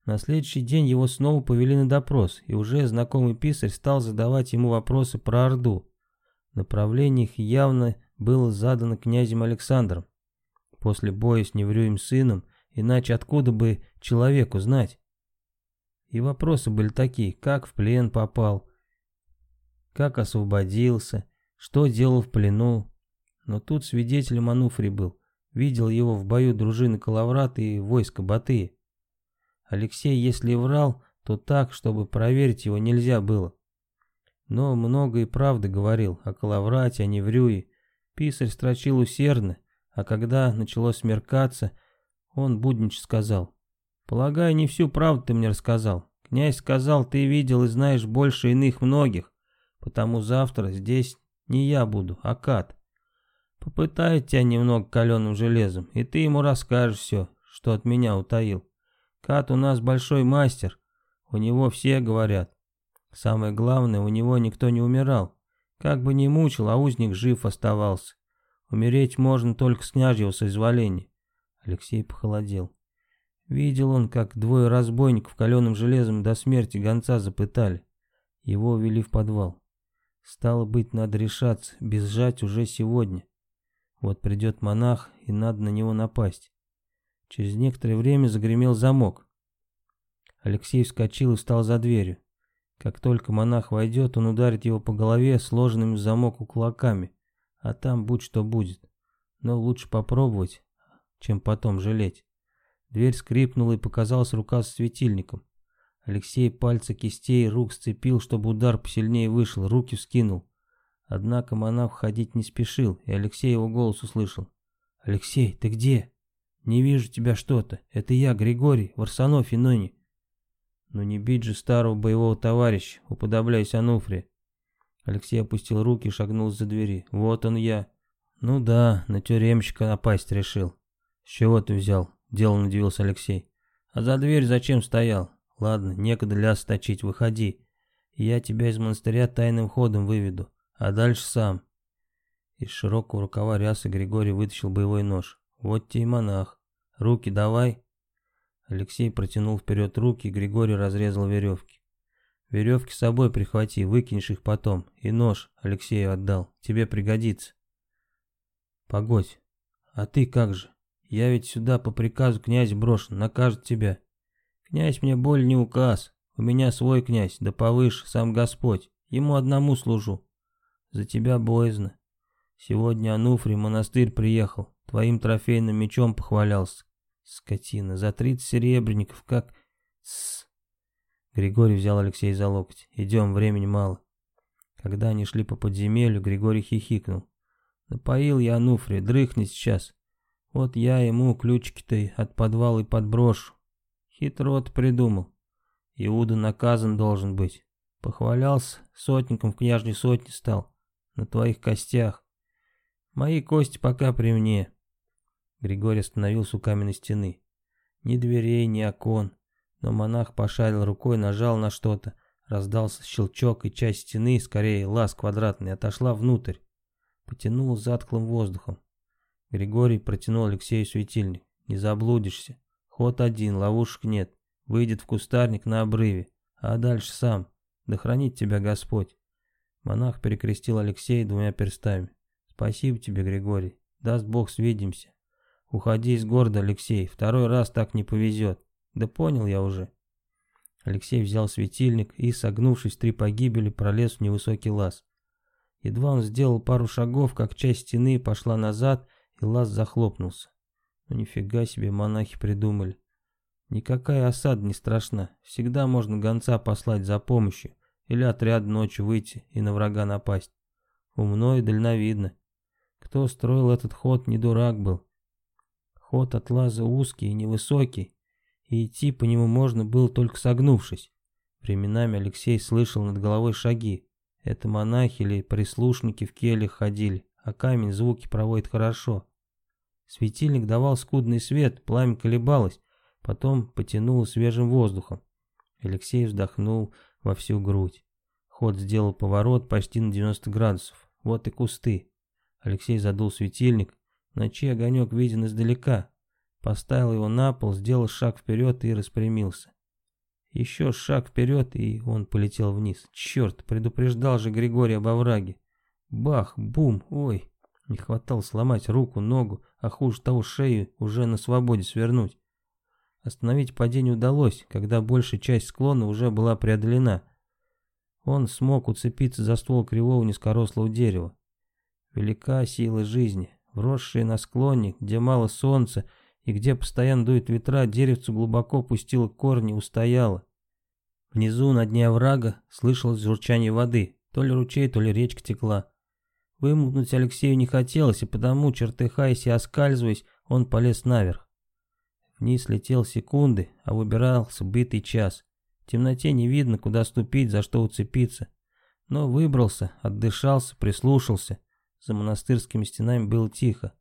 На следующий день его снова повели на допрос, и уже знакомый писарь стал задавать ему вопросы про Орду. Направление их явно было задано князем Александром. После боя с Неврюем сыном, иначе откуда бы человеку знать? И вопросы были такие, как в плен попал, как освободился, что делал в плену. Но тут свидетелем Ануфрий был, видел его в бою дружины Калаврата и войска Батыя. Алексей, если и врал, то так, чтобы проверить его нельзя было. Но много и правды говорил о Калаврате, о Неврюе. Писарь строчил усердно, а когда начало смеркаться, он буднич сказал. «Полагаю, не всю правду ты мне рассказал. Князь сказал, ты видел и знаешь больше иных многих, потому завтра здесь не я буду, а Кат. Попытает тебя немного каленым железом, и ты ему расскажешь все, что от меня утаил. Кат у нас большой мастер, у него все говорят. Самое главное, у него никто не умирал. Как бы ни мучил, а узник жив оставался. Умереть можно только с княжьего соизволения. Алексей похолодел. Видел он, как двое разбойников каленым железом до смерти гонца запытали. Его увели в подвал. Стало быть, надо решаться, безжать уже сегодня. Вот придет монах, и надо на него напасть. Через некоторое время загремел замок. Алексей вскочил и встал за дверью. Как только монах войдет, он ударит его по голове сложенными в замок кулаками, а там будь что будет. Но лучше попробовать, чем потом жалеть. Дверь скрипнула и показалась рука с светильником. Алексей пальцы кистей рук сцепил, чтобы удар посильнее вышел, руки вскинул. Однако монах ходить не спешил, и Алексей его голос услышал. «Алексей, ты где? Не вижу тебя что-то. Это я, Григорий, Варсанов и ныне». «Ну не бить же старого боевого товарища, уподобляясь Ануфре». Алексей опустил руки и шагнул за двери. «Вот он я». «Ну да, на тюремщика напасть решил». «С чего ты взял?» — деланно удивился Алексей. «А за дверь зачем стоял? Ладно, некогда ляс точить, выходи. Я тебя из монастыря тайным ходом выведу, а дальше сам». Из широкого рукава рясы Григорий вытащил боевой нож. «Вот тебе и монах. Руки давай». Алексей протянул вперед руки, и Григорий разрезал веревки. «Веревки с собой прихвати, выкинешь их потом. И нож Алексею отдал. Тебе пригодится». «Погодь, а ты как же? Я ведь сюда по приказу князя брошен, накажет тебя». «Князь мне боль не указ. У меня свой князь, да повыше, сам Господь. Ему одному служу. За тебя боязно. Сегодня Ануфрий монастырь приехал, твоим трофейным мечом похвалялся. Скотина, за тридцать серебряников, как... Тссс. Григорий взял Алексея за локоть. Идем, времени мало. Когда они шли по подземелью, Григорий хихикнул. Напоил я Ануфрия, дрыхни сейчас. Вот я ему ключики-то от подвала и подброшу. Хитро придумал. Иуда наказан должен быть. Похвалялся, сотником в княжней сотне стал. На твоих костях. Мои кости пока при мне. Григорий остановился у каменной стены. Ни дверей, ни окон. Но монах пошарил рукой, нажал на что-то. Раздался щелчок, и часть стены, скорее лаз квадратный, отошла внутрь. Потянул затхлым воздухом. Григорий протянул Алексею светильник. «Не заблудишься. Ход один, ловушек нет. Выйдет в кустарник на обрыве. А дальше сам. Да хранит тебя Господь». Монах перекрестил Алексея двумя перстами. Спасибо тебе, Григорий. Даст Бог, свидимся. Уходи из города, Алексей. Второй раз так не повезет. Да понял я уже. Алексей взял светильник и, согнувшись три погибели, пролез в невысокий лаз. Едва он сделал пару шагов, как часть стены пошла назад, и лаз захлопнулся. Ну нифига себе монахи придумали. Никакая осада не страшна. Всегда можно гонца послать за помощью или отряд ночью выйти и на врага напасть. Умно и дальновидно. Кто строил этот ход, не дурак был. Ход от лаза узкий и невысокий, и идти по нему можно было только согнувшись. Временами Алексей слышал над головой шаги. Это монахи или прислушники в кельях ходили, а камень звуки проводит хорошо. Светильник давал скудный свет, пламя колебалось, потом потянуло свежим воздухом. Алексей вздохнул во всю грудь. Ход сделал поворот почти на 90 градусов. Вот и кусты. Алексей задул светильник, ночи огонек виден издалека. Поставил его на пол, сделал шаг вперед и распрямился. Еще шаг вперед, и он полетел вниз. Черт, предупреждал же Григорий об овраге. Бах, бум, ой. Не хватало сломать руку, ногу, а хуже того шею уже на свободе свернуть. Остановить падение удалось, когда большая часть склона уже была преодолена. Он смог уцепиться за ствол кривого низкорослого дерева. Велика сила жизни, вросшая на склоне, где мало солнца и где постоянно дует ветра, деревцу глубоко пустило корни, устояло. Внизу, на дне оврага, слышалось журчание воды, то ли ручей, то ли речка текла. Вымутнуть Алексею не хотелось, и потому, чертыхаясь и оскальзываясь, он полез наверх. Вниз летел секунды, а выбирался битый час. В темноте не видно, куда ступить, за что уцепиться. Но выбрался, отдышался, прислушался. За монастырскими стенами было тихо.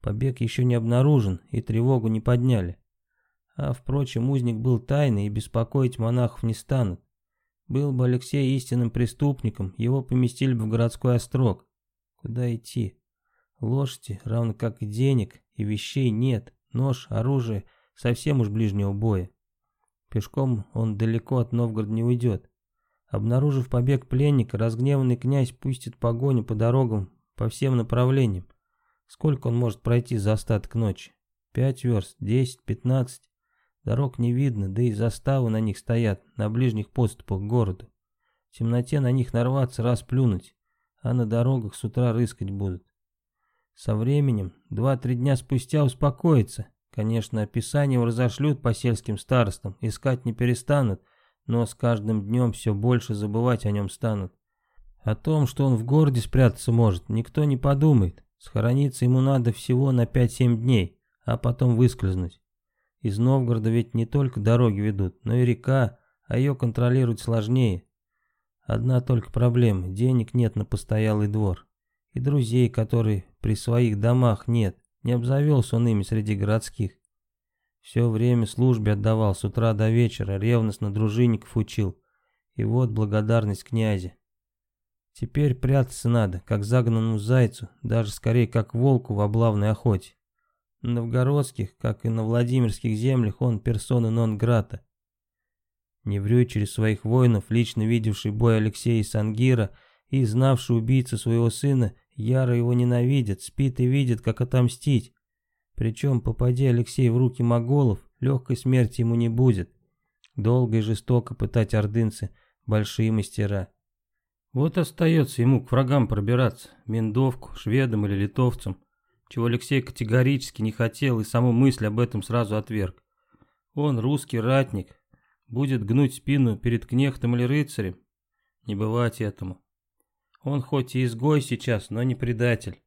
Побег еще не обнаружен, и тревогу не подняли. А, впрочем, узник был тайный, и беспокоить монахов не станут. Был бы Алексей истинным преступником, его поместили бы в городской острог. Куда идти? Лошади, равно как и денег, и вещей нет. Нож, оружие, совсем уж ближнего боя. Пешком он далеко от Новгорода не уйдет. Обнаружив побег пленника, разгневанный князь пустит погоню по дорогам по всем направлениям. Сколько он может пройти за остаток ночи? Пять верст, десять, пятнадцать. Дорог не видно, да и заставы на них стоят, на ближних подступах к городу. В темноте на них нарваться, раз плюнуть, а на дорогах с утра рыскать будут. Со временем, два-три дня спустя успокоится. Конечно, описание его разошлют по сельским старостам, искать не перестанут, но с каждым днем все больше забывать о нем станут. О том, что он в городе спрятаться может, никто не подумает. Схорониться ему надо всего на 5-7 дней, а потом выскользнуть. Из Новгорода ведь не только дороги ведут, но и река, а ее контролировать сложнее. Одна только проблема – денег нет на постоялый двор. И друзей, которые при своих домах нет, не обзавелся он ими среди городских. Все время службе отдавал с утра до вечера, ревностно дружинников учил. И вот благодарность князя. Теперь прятаться надо, как загнанному зайцу, даже скорее как волку в облавной охоте. На новгородских, как и на владимирских землях, он персона нон-грата. Не врю через своих воинов, лично видевший бой Алексея и Сангира и знавший убийцу своего сына, яро его ненавидит, спит и видит, как отомстить. Причем, попади Алексей в руки моголов, легкой смерти ему не будет. Долго и жестоко пытать ордынцы, большие мастера. Вот остается ему к врагам пробираться, Миндовку, шведам или литовцам, чего Алексей категорически не хотел и саму мысль об этом сразу отверг. Он русский ратник, будет гнуть спину перед кнехтом или рыцарем. Не бывать этому. Он хоть и изгой сейчас, но не предатель.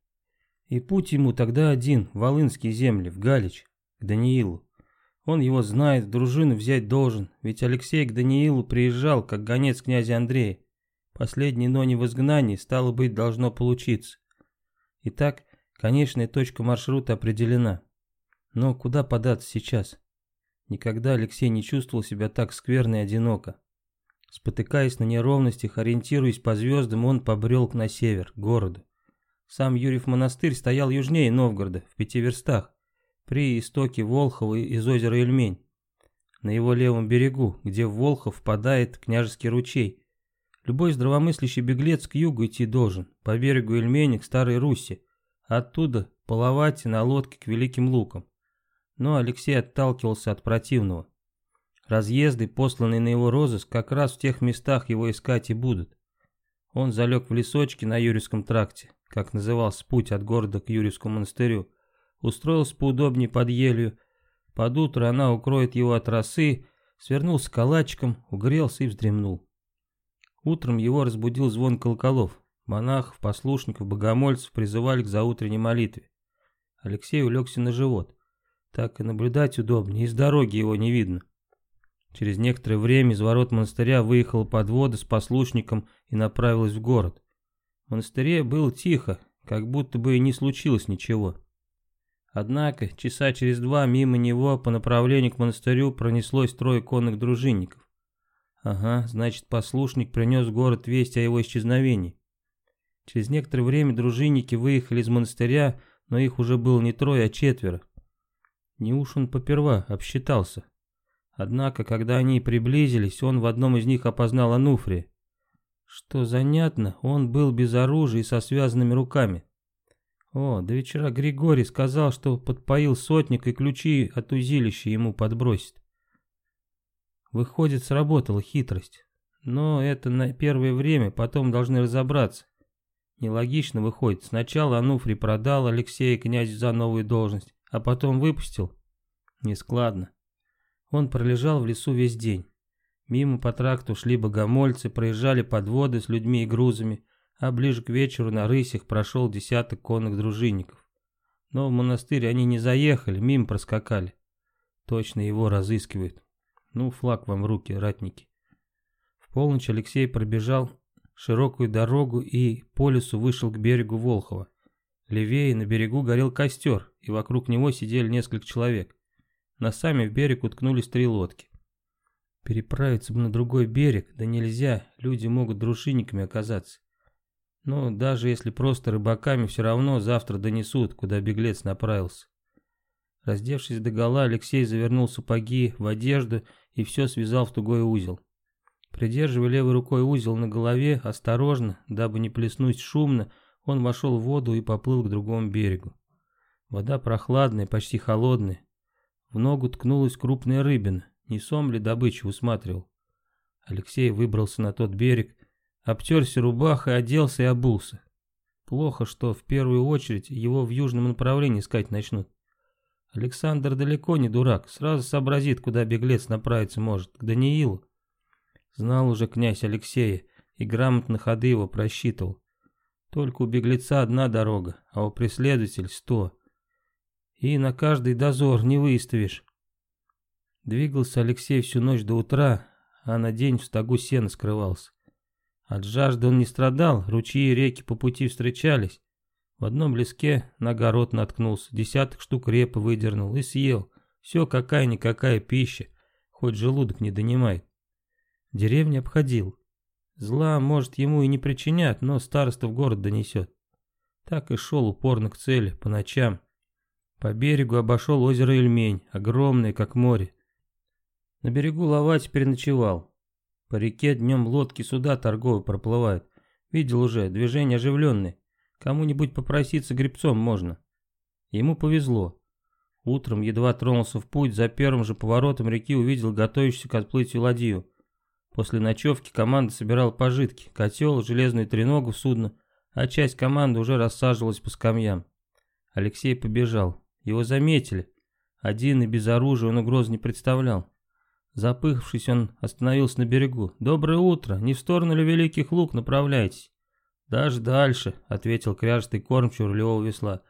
И путь ему тогда один, в Волынские земли, в Галич, к Даниилу. Он его знает, дружину взять должен, ведь Алексей к Даниилу приезжал, как гонец князя Андрея. Последний, но не в изгнании, стало быть, должно получиться. Итак, конечная точка маршрута определена. Но куда податься сейчас? Никогда Алексей не чувствовал себя так скверно и одиноко. Спотыкаясь на неровностях, ориентируясь по звездам, он побрел на север, к городу. Сам Юрьев монастырь стоял южнее Новгорода, в пяти верстах, при истоке Волхова из озера Ильмень. На его левом берегу, где в Волхов впадает княжеский ручей, Любой здравомыслящий беглец к югу идти должен, по берегу Эльмени к Старой Руси, оттуда половать на лодке к Великим Лукам. Но Алексей отталкивался от противного. Разъезды, посланные на его розыск, как раз в тех местах его искать и будут. Он залег в лесочке на Юрьевском тракте, как назывался путь от города к Юрьевскому монастырю, устроился поудобнее под елью. Под утро она укроет его от росы, свернулся калачиком, угрелся и вздремнул. Утром его разбудил звон колоколов. Монахов, послушников, богомольцев призывали к заутренней молитве. Алексей улегся на живот. Так и наблюдать удобнее, и с дороги его не видно. Через некоторое время из ворот монастыря выехала подвода с послушником и направилась в город. В монастыре было тихо, как будто бы и не случилось ничего. Однако, часа через два мимо него по направлению к монастырю пронеслось трое конных дружинников. Ага, значит, послушник принес в город весть о его исчезновении. Через некоторое время дружинники выехали из монастыря, но их уже было не трое, а четверо. Не уж он поперва обсчитался. Однако, когда они приблизились, он в одном из них опознал Ануфрия. Что занятно, он был без оружия и со связанными руками. О, до вечера Григорий сказал, что подпоил сотник и ключи от узилища ему подбросит. Выходит, сработала хитрость. Но это на первое время, потом должны разобраться. Нелогично выходит. Сначала Ануфрий продал Алексея князю за новую должность, а потом выпустил. Нескладно. Он пролежал в лесу весь день. Мимо по тракту шли богомольцы, проезжали подводы с людьми и грузами, а ближе к вечеру на рысях прошел десяток конных дружинников. Но в монастырь они не заехали, мимо проскакали. Точно его разыскивают. Ну, флаг вам в руки, ратники. В полночь Алексей пробежал широкую дорогу и по лесу вышел к берегу Волхова. Левее на берегу горел костер, и вокруг него сидели несколько человек. Носами в берег уткнулись три лодки. Переправиться бы на другой берег, да нельзя, люди могут дружинниками оказаться. Но даже если просто рыбаками, все равно завтра донесут, куда беглец направился. Раздевшись догола, Алексей завернул сапоги в одежду и все связал в тугой узел. Придерживая левой рукой узел на голове, осторожно, дабы не плеснуть шумно, он вошел в воду и поплыл к другому берегу. Вода прохладная, почти холодная. В ногу ткнулась крупная рыбина, не сом ли добычу усматривал. Алексей выбрался на тот берег, обтерся рубахой, оделся и обулся. Плохо, что в первую очередь его в южном направлении искать начнут. Александр далеко не дурак, сразу сообразит, куда беглец направиться может, к Даниилу. Знал уже князь Алексея, и грамотно ходы его просчитывал. Только у беглеца одна дорога, а у преследователя сто. И на каждый дозор не выставишь. Двигался Алексей всю ночь до утра, а на день в стогу сена скрывался. От жажды он не страдал, ручьи и реки по пути встречались. В одном леске на огород наткнулся, десяток штук репы выдернул и съел. Все какая-никакая пища, хоть желудок не донимает. Деревню обходил. Зла, может, ему и не причинят, но староста в город донесет. Так и шел упорно к цели, по ночам. По берегу обошел озеро Ильмень, огромное, как море. На берегу ловать переночевал. По реке днем лодки суда торговые проплывают. Видел уже, движение оживленное. Кому-нибудь попроситься гребцом можно. Ему повезло. Утром едва тронулся в путь, за первым же поворотом реки увидел готовящуюся к отплытию ладью. После ночевки команда собирала пожитки, котел, железную треногу в судно, а часть команды уже рассаживалась по скамьям. Алексей побежал. Его заметили. Один и без оружия он угрозы не представлял. Запыхавшись, он остановился на берегу. «Доброе утро! Не в сторону ли Великих Луг направляетесь?» «Даже дальше», — ответил кряжестый кормчий рулевого весла.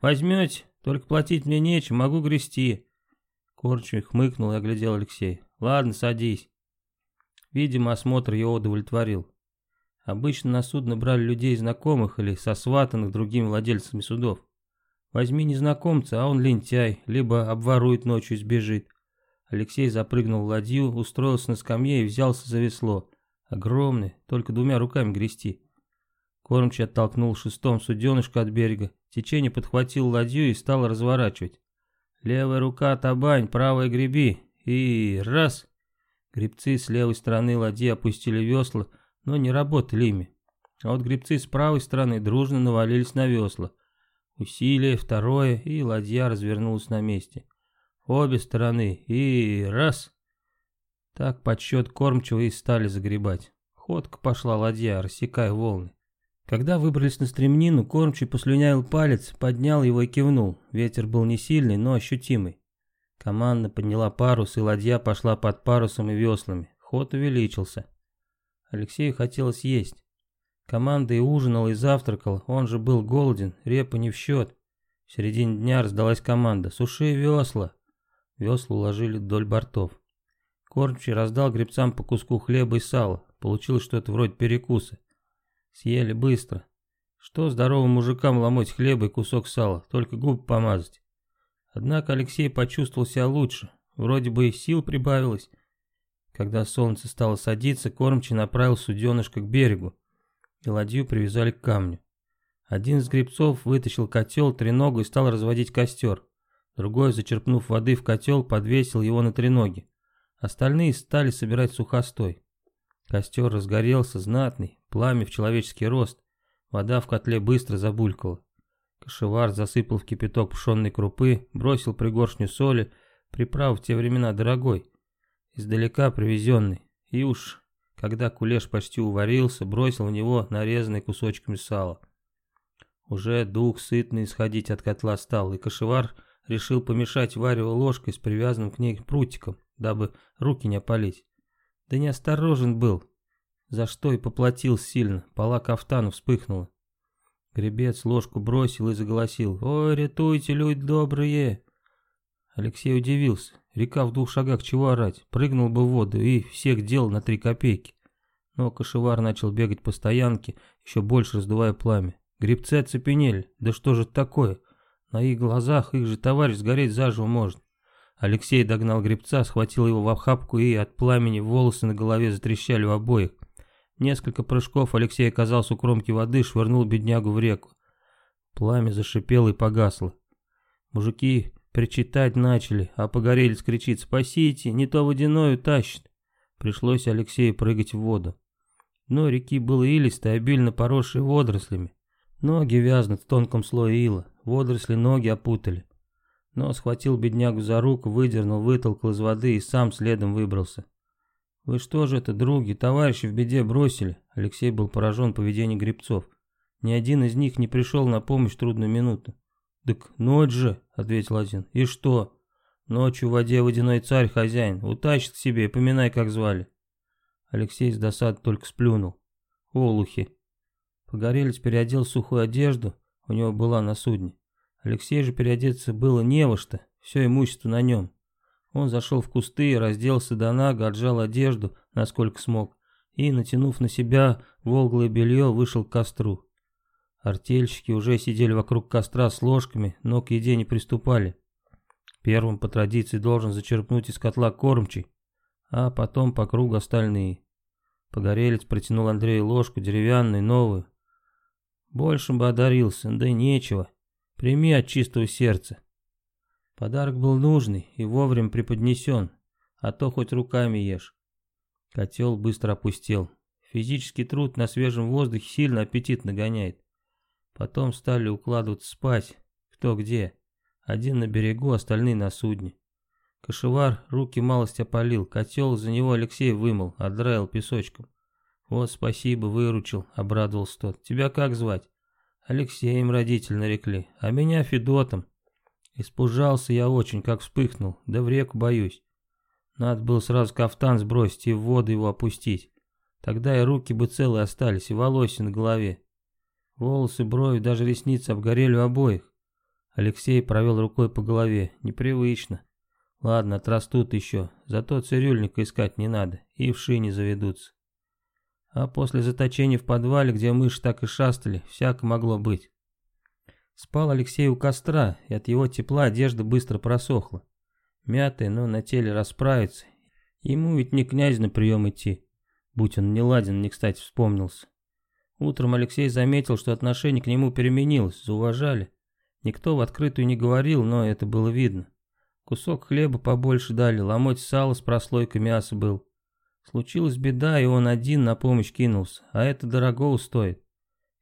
«Возьмете? Только платить мне нечем, могу грести». Кормчий хмыкнул и оглядел Алексей. «Ладно, садись». Видимо, осмотр его удовлетворил. Обычно на судно брали людей знакомых или сосватанных другими владельцами судов. Возьми незнакомца, а он лентяй, либо обворует ночью и сбежит. Алексей запрыгнул в ладью, устроился на скамье и взялся за весло. Огромный, только двумя руками грести. Кормчий оттолкнул шестом суденышко от берега. Течение подхватил ладью и стал разворачивать. Левая рука табань, правая греби. И раз. Гребцы с левой стороны ладьи опустили весла, но не работали ими. А вот гребцы с правой стороны дружно навалились на весла. Усилие, второе, и ладья развернулась на месте. Обе стороны. И раз. Так подсчет кормчего и стали загребать. Ходка пошла ладья, рассекая волны. Когда выбрались на стремнину, кормчий послюнявил палец, поднял его и кивнул. Ветер был не сильный, но ощутимый. Команда подняла парус, и ладья пошла под парусом и веслами. Ход увеличился. Алексею хотелось есть. Команда и ужинала, и завтракала, он же был голоден, репа не в счет. В середине дня раздалась команда «Суши весла!» Весла уложили вдоль бортов. Кормчий раздал гребцам по куску хлеба и сала. Получилось что-то вроде перекуса. Съели быстро. Что здоровым мужикам ломоть хлеба и кусок сала, только губы помазать. Однако Алексей почувствовал себя лучше. Вроде бы и сил прибавилось. Когда солнце стало садиться, кормчий направил суденышко к берегу, и ладью привязали к камню. Один из гребцов вытащил котел, треногу и стал разводить костер. Другой, зачерпнув воды в котел, подвесил его на треноги. Остальные стали собирать сухостой. Костер разгорелся, знатный, пламя в человеческий рост. Вода в котле быстро забулькала. Кошевар засыпал в кипяток пшенной крупы, бросил пригоршню соли, приправ в те времена дорогой, издалека привезенный. И уж, когда кулеш почти уварился, бросил в него нарезанный кусочками сала. Уже дух сытный исходить от котла стал, и кошевар решил помешать варево ложкой с привязанным к ней прутиком, дабы руки не опалить. Да неосторожен был, за что и поплатил сильно, пола кафтану вспыхнула. Гребец ложку бросил и заголосил. «Ой, ретуйте, люди добрые!» Алексей удивился. Река в двух шагах, чего орать? Прыгнул бы в воду и всех дел на три копейки. Но кошевар начал бегать по стоянке, еще больше раздувая пламя. Гребцы оцепенели. Да что же такое? На их глазах их же товарищ сгореть заживо может. Алексей догнал гребца, схватил его в охапку и от пламени волосы на голове затрещали у обоих. Несколько прыжков Алексей оказался у кромки воды, швырнул беднягу в реку. Пламя зашипело и погасло. Мужики причитать начали, а погорелец кричит «Спасите, не то водяное тащит!» Пришлось Алексею прыгать в воду. Дно реки было илистое, обильно поросшее водорослями. Ноги вязнут в тонком слое ила водоросли ноги опутали. Но схватил беднягу за руку, выдернул, вытолкал из воды и сам следом выбрался. «Вы что же это, други, товарищи в беде бросили?» Алексей был поражен поведением грибцов. Ни один из них не пришел на помощь трудную минуту. «Так ночь же», — ответил один. «И что?» «Ночью в воде водяной царь хозяин. Утащит к себе, поминай, как звали». Алексей с досады только сплюнул. олухи. Погорелец переодел сухую одежду, у него была на судне. Алексей же переодеться было не во что, все имущество на нем. Он зашел в кусты, разделся до нага, отжал одежду, насколько смог, и, натянув на себя волглое белье, вышел к костру. Артельщики уже сидели вокруг костра с ложками, но к еде не приступали. Первым по традиции должен зачерпнуть из котла кормчий, а потом по кругу остальные. Погорелец протянул Андрею ложку, деревянную, новую. Большим бы одарился, да и нечего. Прими от чистого сердца. Подарок был нужный и вовремя преподнесен, а то хоть руками ешь. Котел быстро опустел. Физический труд на свежем воздухе сильно аппетит нагоняет. Потом стали укладываться спать, кто где. Один на берегу, остальные на судне. Кошевар руки малость опалил, котел за него Алексей вымыл, отдраил песочком. Вот спасибо, выручил, обрадовался тот. Тебя как звать? Алексеем родитель нарекли, а меня Федотом. Испужался я очень, как вспыхнул, да в реку боюсь. Надо было сразу кафтан сбросить и в воду его опустить. Тогда и руки бы целые остались, и волосы на голове. Волосы, брови, даже ресницы обгорели у обоих. Алексей провел рукой по голове. Непривычно. Ладно, отрастут еще. Зато цирюльника искать не надо. И в шине заведутся. А после заточения в подвале, где мыши так и шастали, всяко могло быть. Спал Алексей у костра, и от его тепла одежда быстро просохла. Мятая, но на теле расправится. Ему ведь не князь на прием идти. Будь он не ладен, не кстати вспомнился. Утром Алексей заметил, что отношение к нему переменилось, зауважали. Никто в открытую не говорил, но это было видно. Кусок хлеба побольше дали, ломоть сала с прослойкой мяса был. Случилась беда, и он один на помощь кинулся, а это дорого стоит.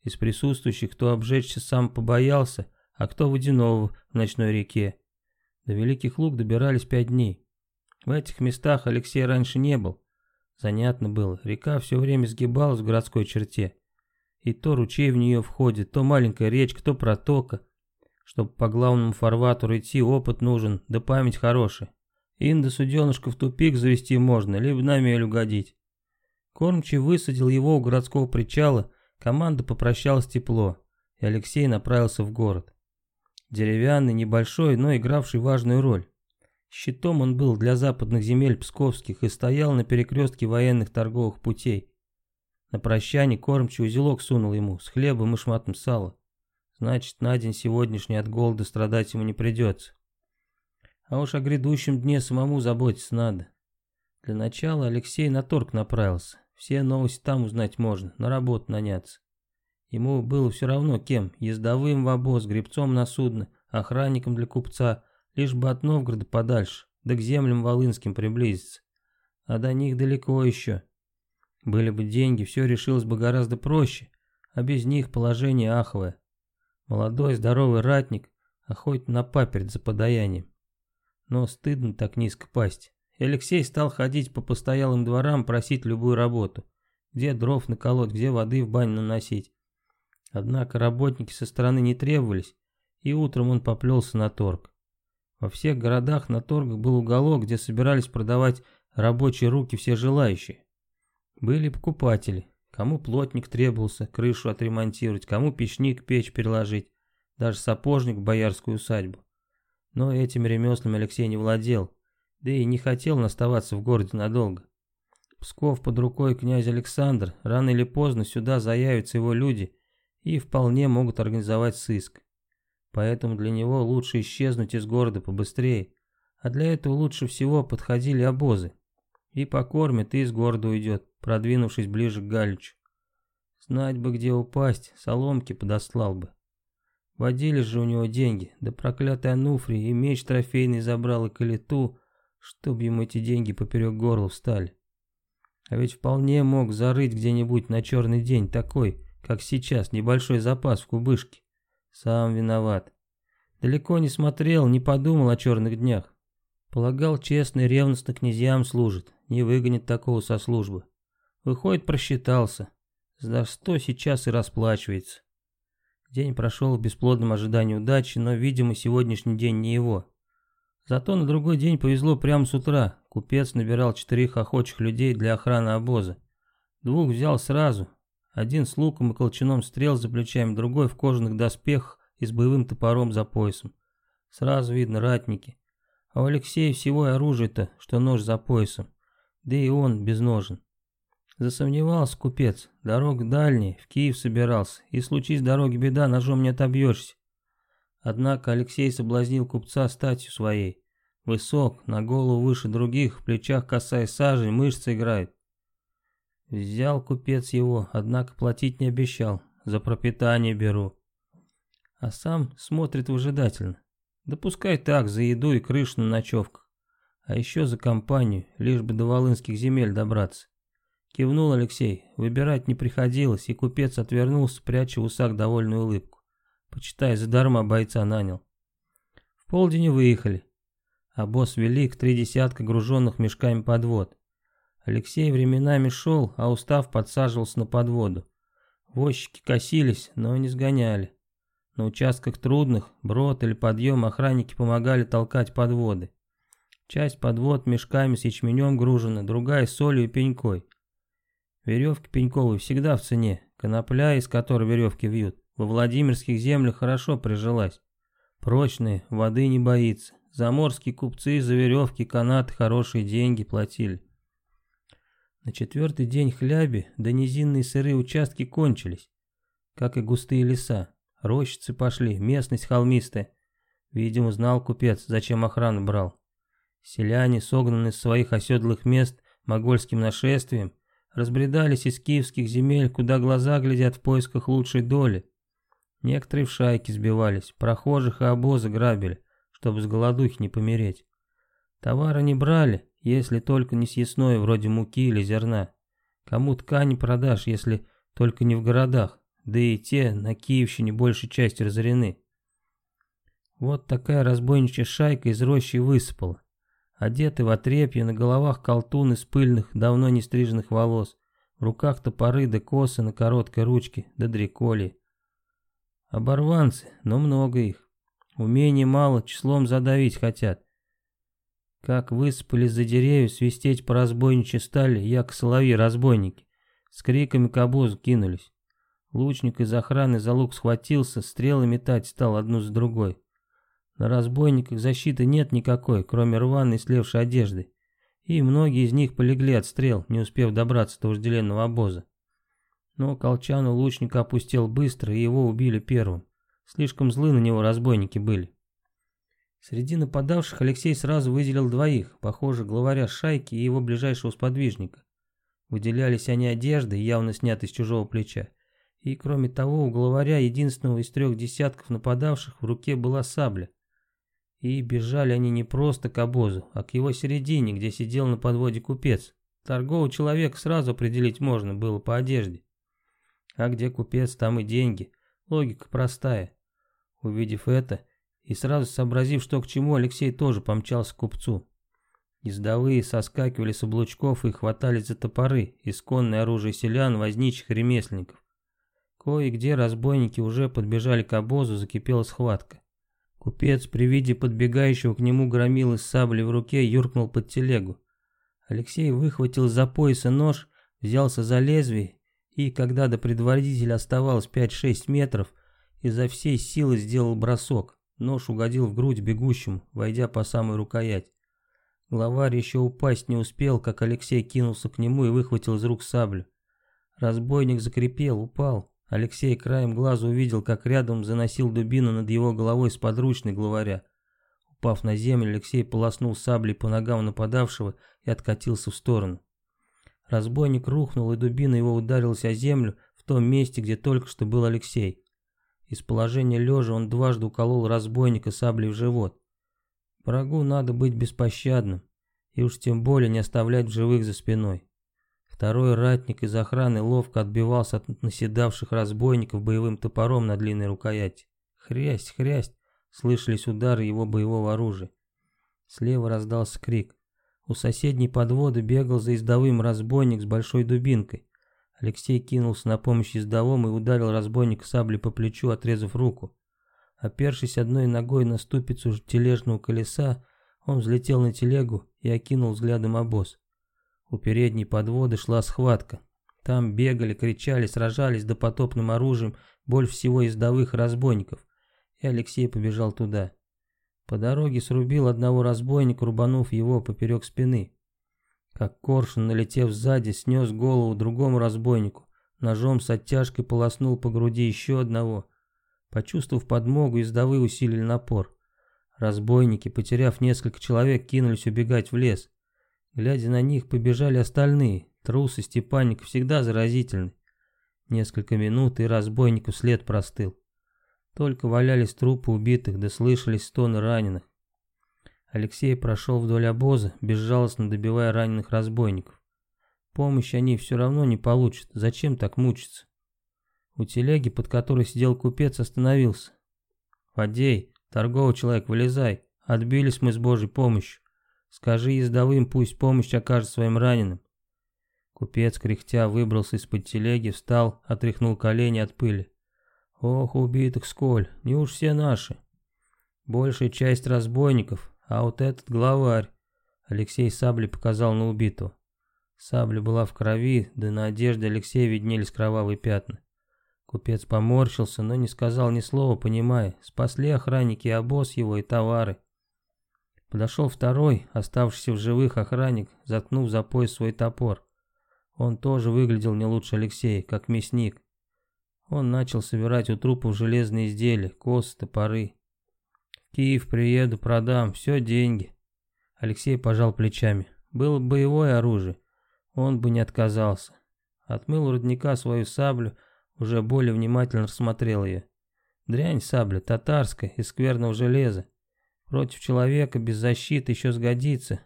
Из присутствующих кто обжечься сам побоялся, а кто водяного в ночной реке. До Великих Луг добирались пять дней. В этих местах Алексей раньше не был. Занятно было, река все время сгибалась в городской черте. И то ручей в нее входит, то маленькая речка, то протока. Чтобы по главному фарватеру идти, опыт нужен, да память хорошая. Инда суденышко в тупик завести можно, либо на мель угодить. Кормчий высадил его у городского причала, команда попрощалась тепло, и Алексей направился в город. Деревянный, небольшой, но игравший важную роль. Щитом он был для западных земель псковских и стоял на перекрестке военных торговых путей. На прощание кормчий узелок сунул ему с хлебом и шматом сала. Значит, на день сегодняшний от голода страдать ему не придется. А уж о грядущем дне самому заботиться надо. Для начала Алексей на торг направился. Все новости там узнать можно, на работу наняться. Ему было все равно кем, ездовым в обоз, гребцом на судно, охранником для купца, лишь бы от Новгорода подальше, да к землям волынским приблизиться. А до них далеко еще. Были бы деньги, все решилось бы гораздо проще, а без них положение аховое. Молодой здоровый ратник, хоть на паперть за подаянием но стыдно так низко пасть. И Алексей стал ходить по постоялым дворам просить любую работу. Где дров наколоть, где воды в баню наносить. Однако работники со стороны не требовались, и утром он поплелся на торг. Во всех городах на торгах был уголок, где собирались продавать рабочие руки все желающие. Были покупатели, кому плотник требовался крышу отремонтировать, кому печник печь переложить, даже сапожник в боярскую усадьбу. Но этим ремеслом Алексей не владел, да и не хотел оставаться в городе надолго. Псков под рукой князь Александр, рано или поздно сюда заявятся его люди и вполне могут организовать сыск. Поэтому для него лучше исчезнуть из города побыстрее, а для этого лучше всего подходили обозы. И покормит, и из города уйдет, продвинувшись ближе к Галичу. Знать бы, где упасть, соломки подослал бы. Водились же у него деньги, да проклятый Ануфрий и меч трофейный забрал и калиту, чтоб ему эти деньги поперек горла встали. А ведь вполне мог зарыть где-нибудь на черный день такой, как сейчас, небольшой запас в кубышке. Сам виноват. Далеко не смотрел, не подумал о черных днях. Полагал, честно и ревностно князьям служит, не выгонит такого со службы. Выходит, просчитался. За что сейчас и расплачивается. День прошел в бесплодном ожидании удачи, но, видимо, сегодняшний день не его. Зато на другой день повезло прямо с утра. Купец набирал четырех охочих людей для охраны обоза. Двух взял сразу, Один с луком и колчаном стрел за плечами, другой в кожаных доспехах и с боевым топором за поясом. Сразу видно ратники. А у Алексея всего и оружие-то, что нож за поясом. Да и он без ножен. Засомневался купец, дорога дальняя, в Киев собирался, и случись дороги беда, ножом не отобьешься. Однако Алексей соблазнил купца статью своей. Высок, на голову выше других, в плечах косая сажень, мышцы играют. Взял купец его, однако платить не обещал, за пропитание беру. А сам смотрит выжидательно. Да пускай так, за еду и крышу на ночевках. А еще за компанию, лишь бы до Волынских земель добраться. Кивнул Алексей, выбирать не приходилось, и купец отвернулся, пряча в усах довольную улыбку. Почитай, задарма бойца нанял. В полдень выехали. А босс велик, три десятка груженных мешками подвод. Алексей временами шел, а устав подсаживался на подводу. Возчики косились, но не сгоняли. На участках трудных, брод или подъем охранники помогали толкать подводы. Часть подвод мешками с ячменем гружена, другая солью и пенькой. Веревки пеньковые всегда в цене, конопля, из которой веревки вьют, во Владимирских землях хорошо прижилась. Прочные, воды не боится. Заморские купцы за веревки, канаты хорошие деньги платили. На четвертый день хляби да низинные сырые участки кончились, как и густые леса. Рощицы пошли, местность холмистая. Видимо, знал купец, зачем охрану брал. Селяне, согнанные с своих оседлых мест могольским нашествием, разбредались из киевских земель, куда глаза глядят в поисках лучшей доли. Некоторые в шайки сбивались, прохожих и обозы грабили, чтобы с голодухи не помереть. Товары не брали, если только не съестное, вроде муки или зерна. Кому ткани продашь, если только не в городах, да и те на Киевщине большей части разорены. Вот такая разбойничья шайка из рощи высыпала. Одеты в отрепье, на головах колтун из пыльных, давно не стриженных волос, в руках топоры да косы на короткой ручке, да дреколи. Оборванцы, но много их. Умений мало, числом задавить хотят. Как высыпали за деревьев, свистеть по разбойничьи стали, як соловьи-разбойники. С криками к обозу кинулись. Лучник из охраны за лук схватился, стрелы метать стал одну за другой. На разбойниках защиты нет никакой, кроме рваной слевшей одежды. И многие из них полегли от стрел, не успев добраться до вожделенного обоза. Но колчану лучника опустил быстро, и его убили первым. Слишком злы на него разбойники были. Среди нападавших Алексей сразу выделил двоих, похоже, главаря шайки и его ближайшего сподвижника. Выделялись они одеждой, явно снятой с чужого плеча. И кроме того, у главаря, единственного из трех десятков нападавших, в руке была сабля. И бежали они не просто к обозу, а к его середине, где сидел на подводе купец. Торгового человека сразу определить можно было по одежде. А где купец, там и деньги. Логика простая. Увидев это и сразу сообразив, что к чему, Алексей тоже помчался к купцу. Ездовые соскакивали с облучков и хватались за топоры, исконное оружие селян, возничих ремесленников. Кое-где разбойники уже подбежали к обозу, закипела схватка. Купец при виде подбегающего к нему громилы с саблей в руке юркнул под телегу. Алексей выхватил за пояса нож, взялся за лезвие и, когда до предводителя оставалось 5-6 метров, изо всей силы сделал бросок. Нож угодил в грудь бегущему, войдя по самой рукоять. Главарь еще упасть не успел, как Алексей кинулся к нему и выхватил из рук саблю. Разбойник закрепел, упал. Алексей краем глаза увидел, как рядом заносил дубину над его головой с подручной главаря. Упав на землю, Алексей полоснул саблей по ногам нападавшего и откатился в сторону. Разбойник рухнул, и дубина его ударилась о землю в том месте, где только что был Алексей. Из положения лежа он дважды уколол разбойника саблей в живот. Врагу надо быть беспощадным, и уж тем более не оставлять в живых за спиной. Второй ратник из охраны ловко отбивался от наседавших разбойников боевым топором на длинной рукояти. Хрясть, хрясть, слышались удары его боевого оружия. Слева раздался крик. У соседней подводы бегал за издовым разбойник с большой дубинкой. Алексей кинулся на помощь издовому и ударил разбойника саблей по плечу, отрезав руку. Опершись одной ногой на ступицу тележного колеса, он взлетел на телегу и окинул взглядом обоз. У передней подводы шла схватка. Там бегали, кричали, сражались допотопным оружием больше всего издовых разбойников. И Алексей побежал туда. По дороге срубил одного разбойника, рубанув его поперек спины. Как коршун, налетев сзади, снес голову другому разбойнику. Ножом с оттяжкой полоснул по груди еще одного. Почувствовав подмогу, издовые усилили напор. Разбойники, потеряв несколько человек, кинулись убегать в лес. Глядя на них, побежали остальные. Трусы Степанник всегда заразительны. Несколько минут, и разбойнику след простыл. Только валялись трупы убитых, да слышались стоны раненых. Алексей прошел вдоль обоза, безжалостно добивая раненых разбойников. Помощь они все равно не получат, зачем так мучиться? У телеги, под которой сидел купец, остановился. «Фадей, торговый человек, вылезай, отбились мы с Божьей помощью. Скажи ездовым, пусть помощь окажет своим раненым». Купец, кряхтя, выбрался из-под телеги, встал, отряхнул колени от пыли. «Ох, убитых сколь, не уж все наши. Большая часть разбойников, а вот этот главарь». Алексей саблей показал на убитого. Сабля была в крови, да на одежде Алексея виднелись кровавые пятна. Купец поморщился, но не сказал ни слова, понимая, спасли охранники обоз его и товары. Подошел второй, оставшийся в живых охранник, заткнув за пояс свой топор. Он тоже выглядел не лучше Алексея, как мясник. Он начал собирать у трупов железные изделия, косы, топоры. В Киев приеду, продам, все деньги. Алексей пожал плечами. Было боевое оружие, он бы не отказался. Отмыл у родника свою саблю, уже более внимательно рассмотрел ее. Дрянь сабля, татарская, из скверного железа. Против человека без защиты еще сгодится.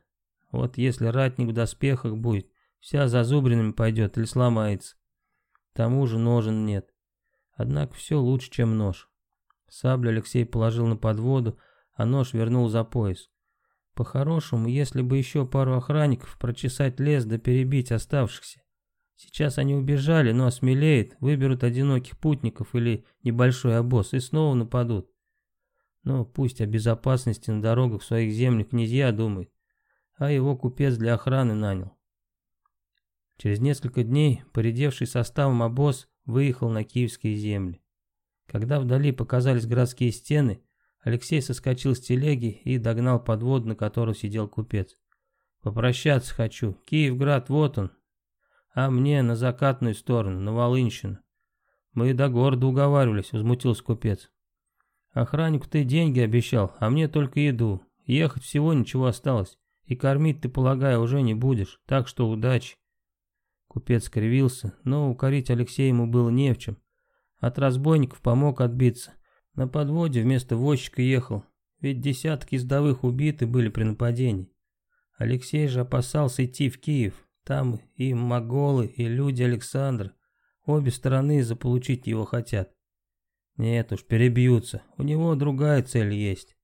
Вот если ратник в доспехах будет, вся зазубринами пойдет или сломается. К тому же ножен нет. Однако все лучше, чем нож. Саблю Алексей положил на подводу, а нож вернул за пояс. По-хорошему, если бы еще пару охранников прочесать лес да перебить оставшихся. Сейчас они убежали, но осмелеют, выберут одиноких путников или небольшой обоз и снова нападут. Но пусть о безопасности на дорогах своих землях князья думает, а его купец для охраны нанял. Через несколько дней поредевший составом обоз выехал на киевские земли. Когда вдали показались городские стены, Алексей соскочил с телеги и догнал подвод, на котором сидел купец. «Попрощаться хочу. Киевград, вот он. А мне на закатную сторону, на Волынщину. Мы до города уговаривались», — возмутился купец. «Охраннику ты деньги обещал, а мне только еду. Ехать всего ничего осталось. И кормить ты, полагаю, уже не будешь, так что удачи». Купец скривился, но укорить Алексея ему было не в чем. От разбойников помог отбиться, на подводе вместо возчика ехал, ведь десятки издовых убиты были при нападении. Алексей же опасался идти в Киев, там и моголы, и люди Александра. Обе стороны заполучить его хотят. Нет уж, перебьются, у него другая цель есть.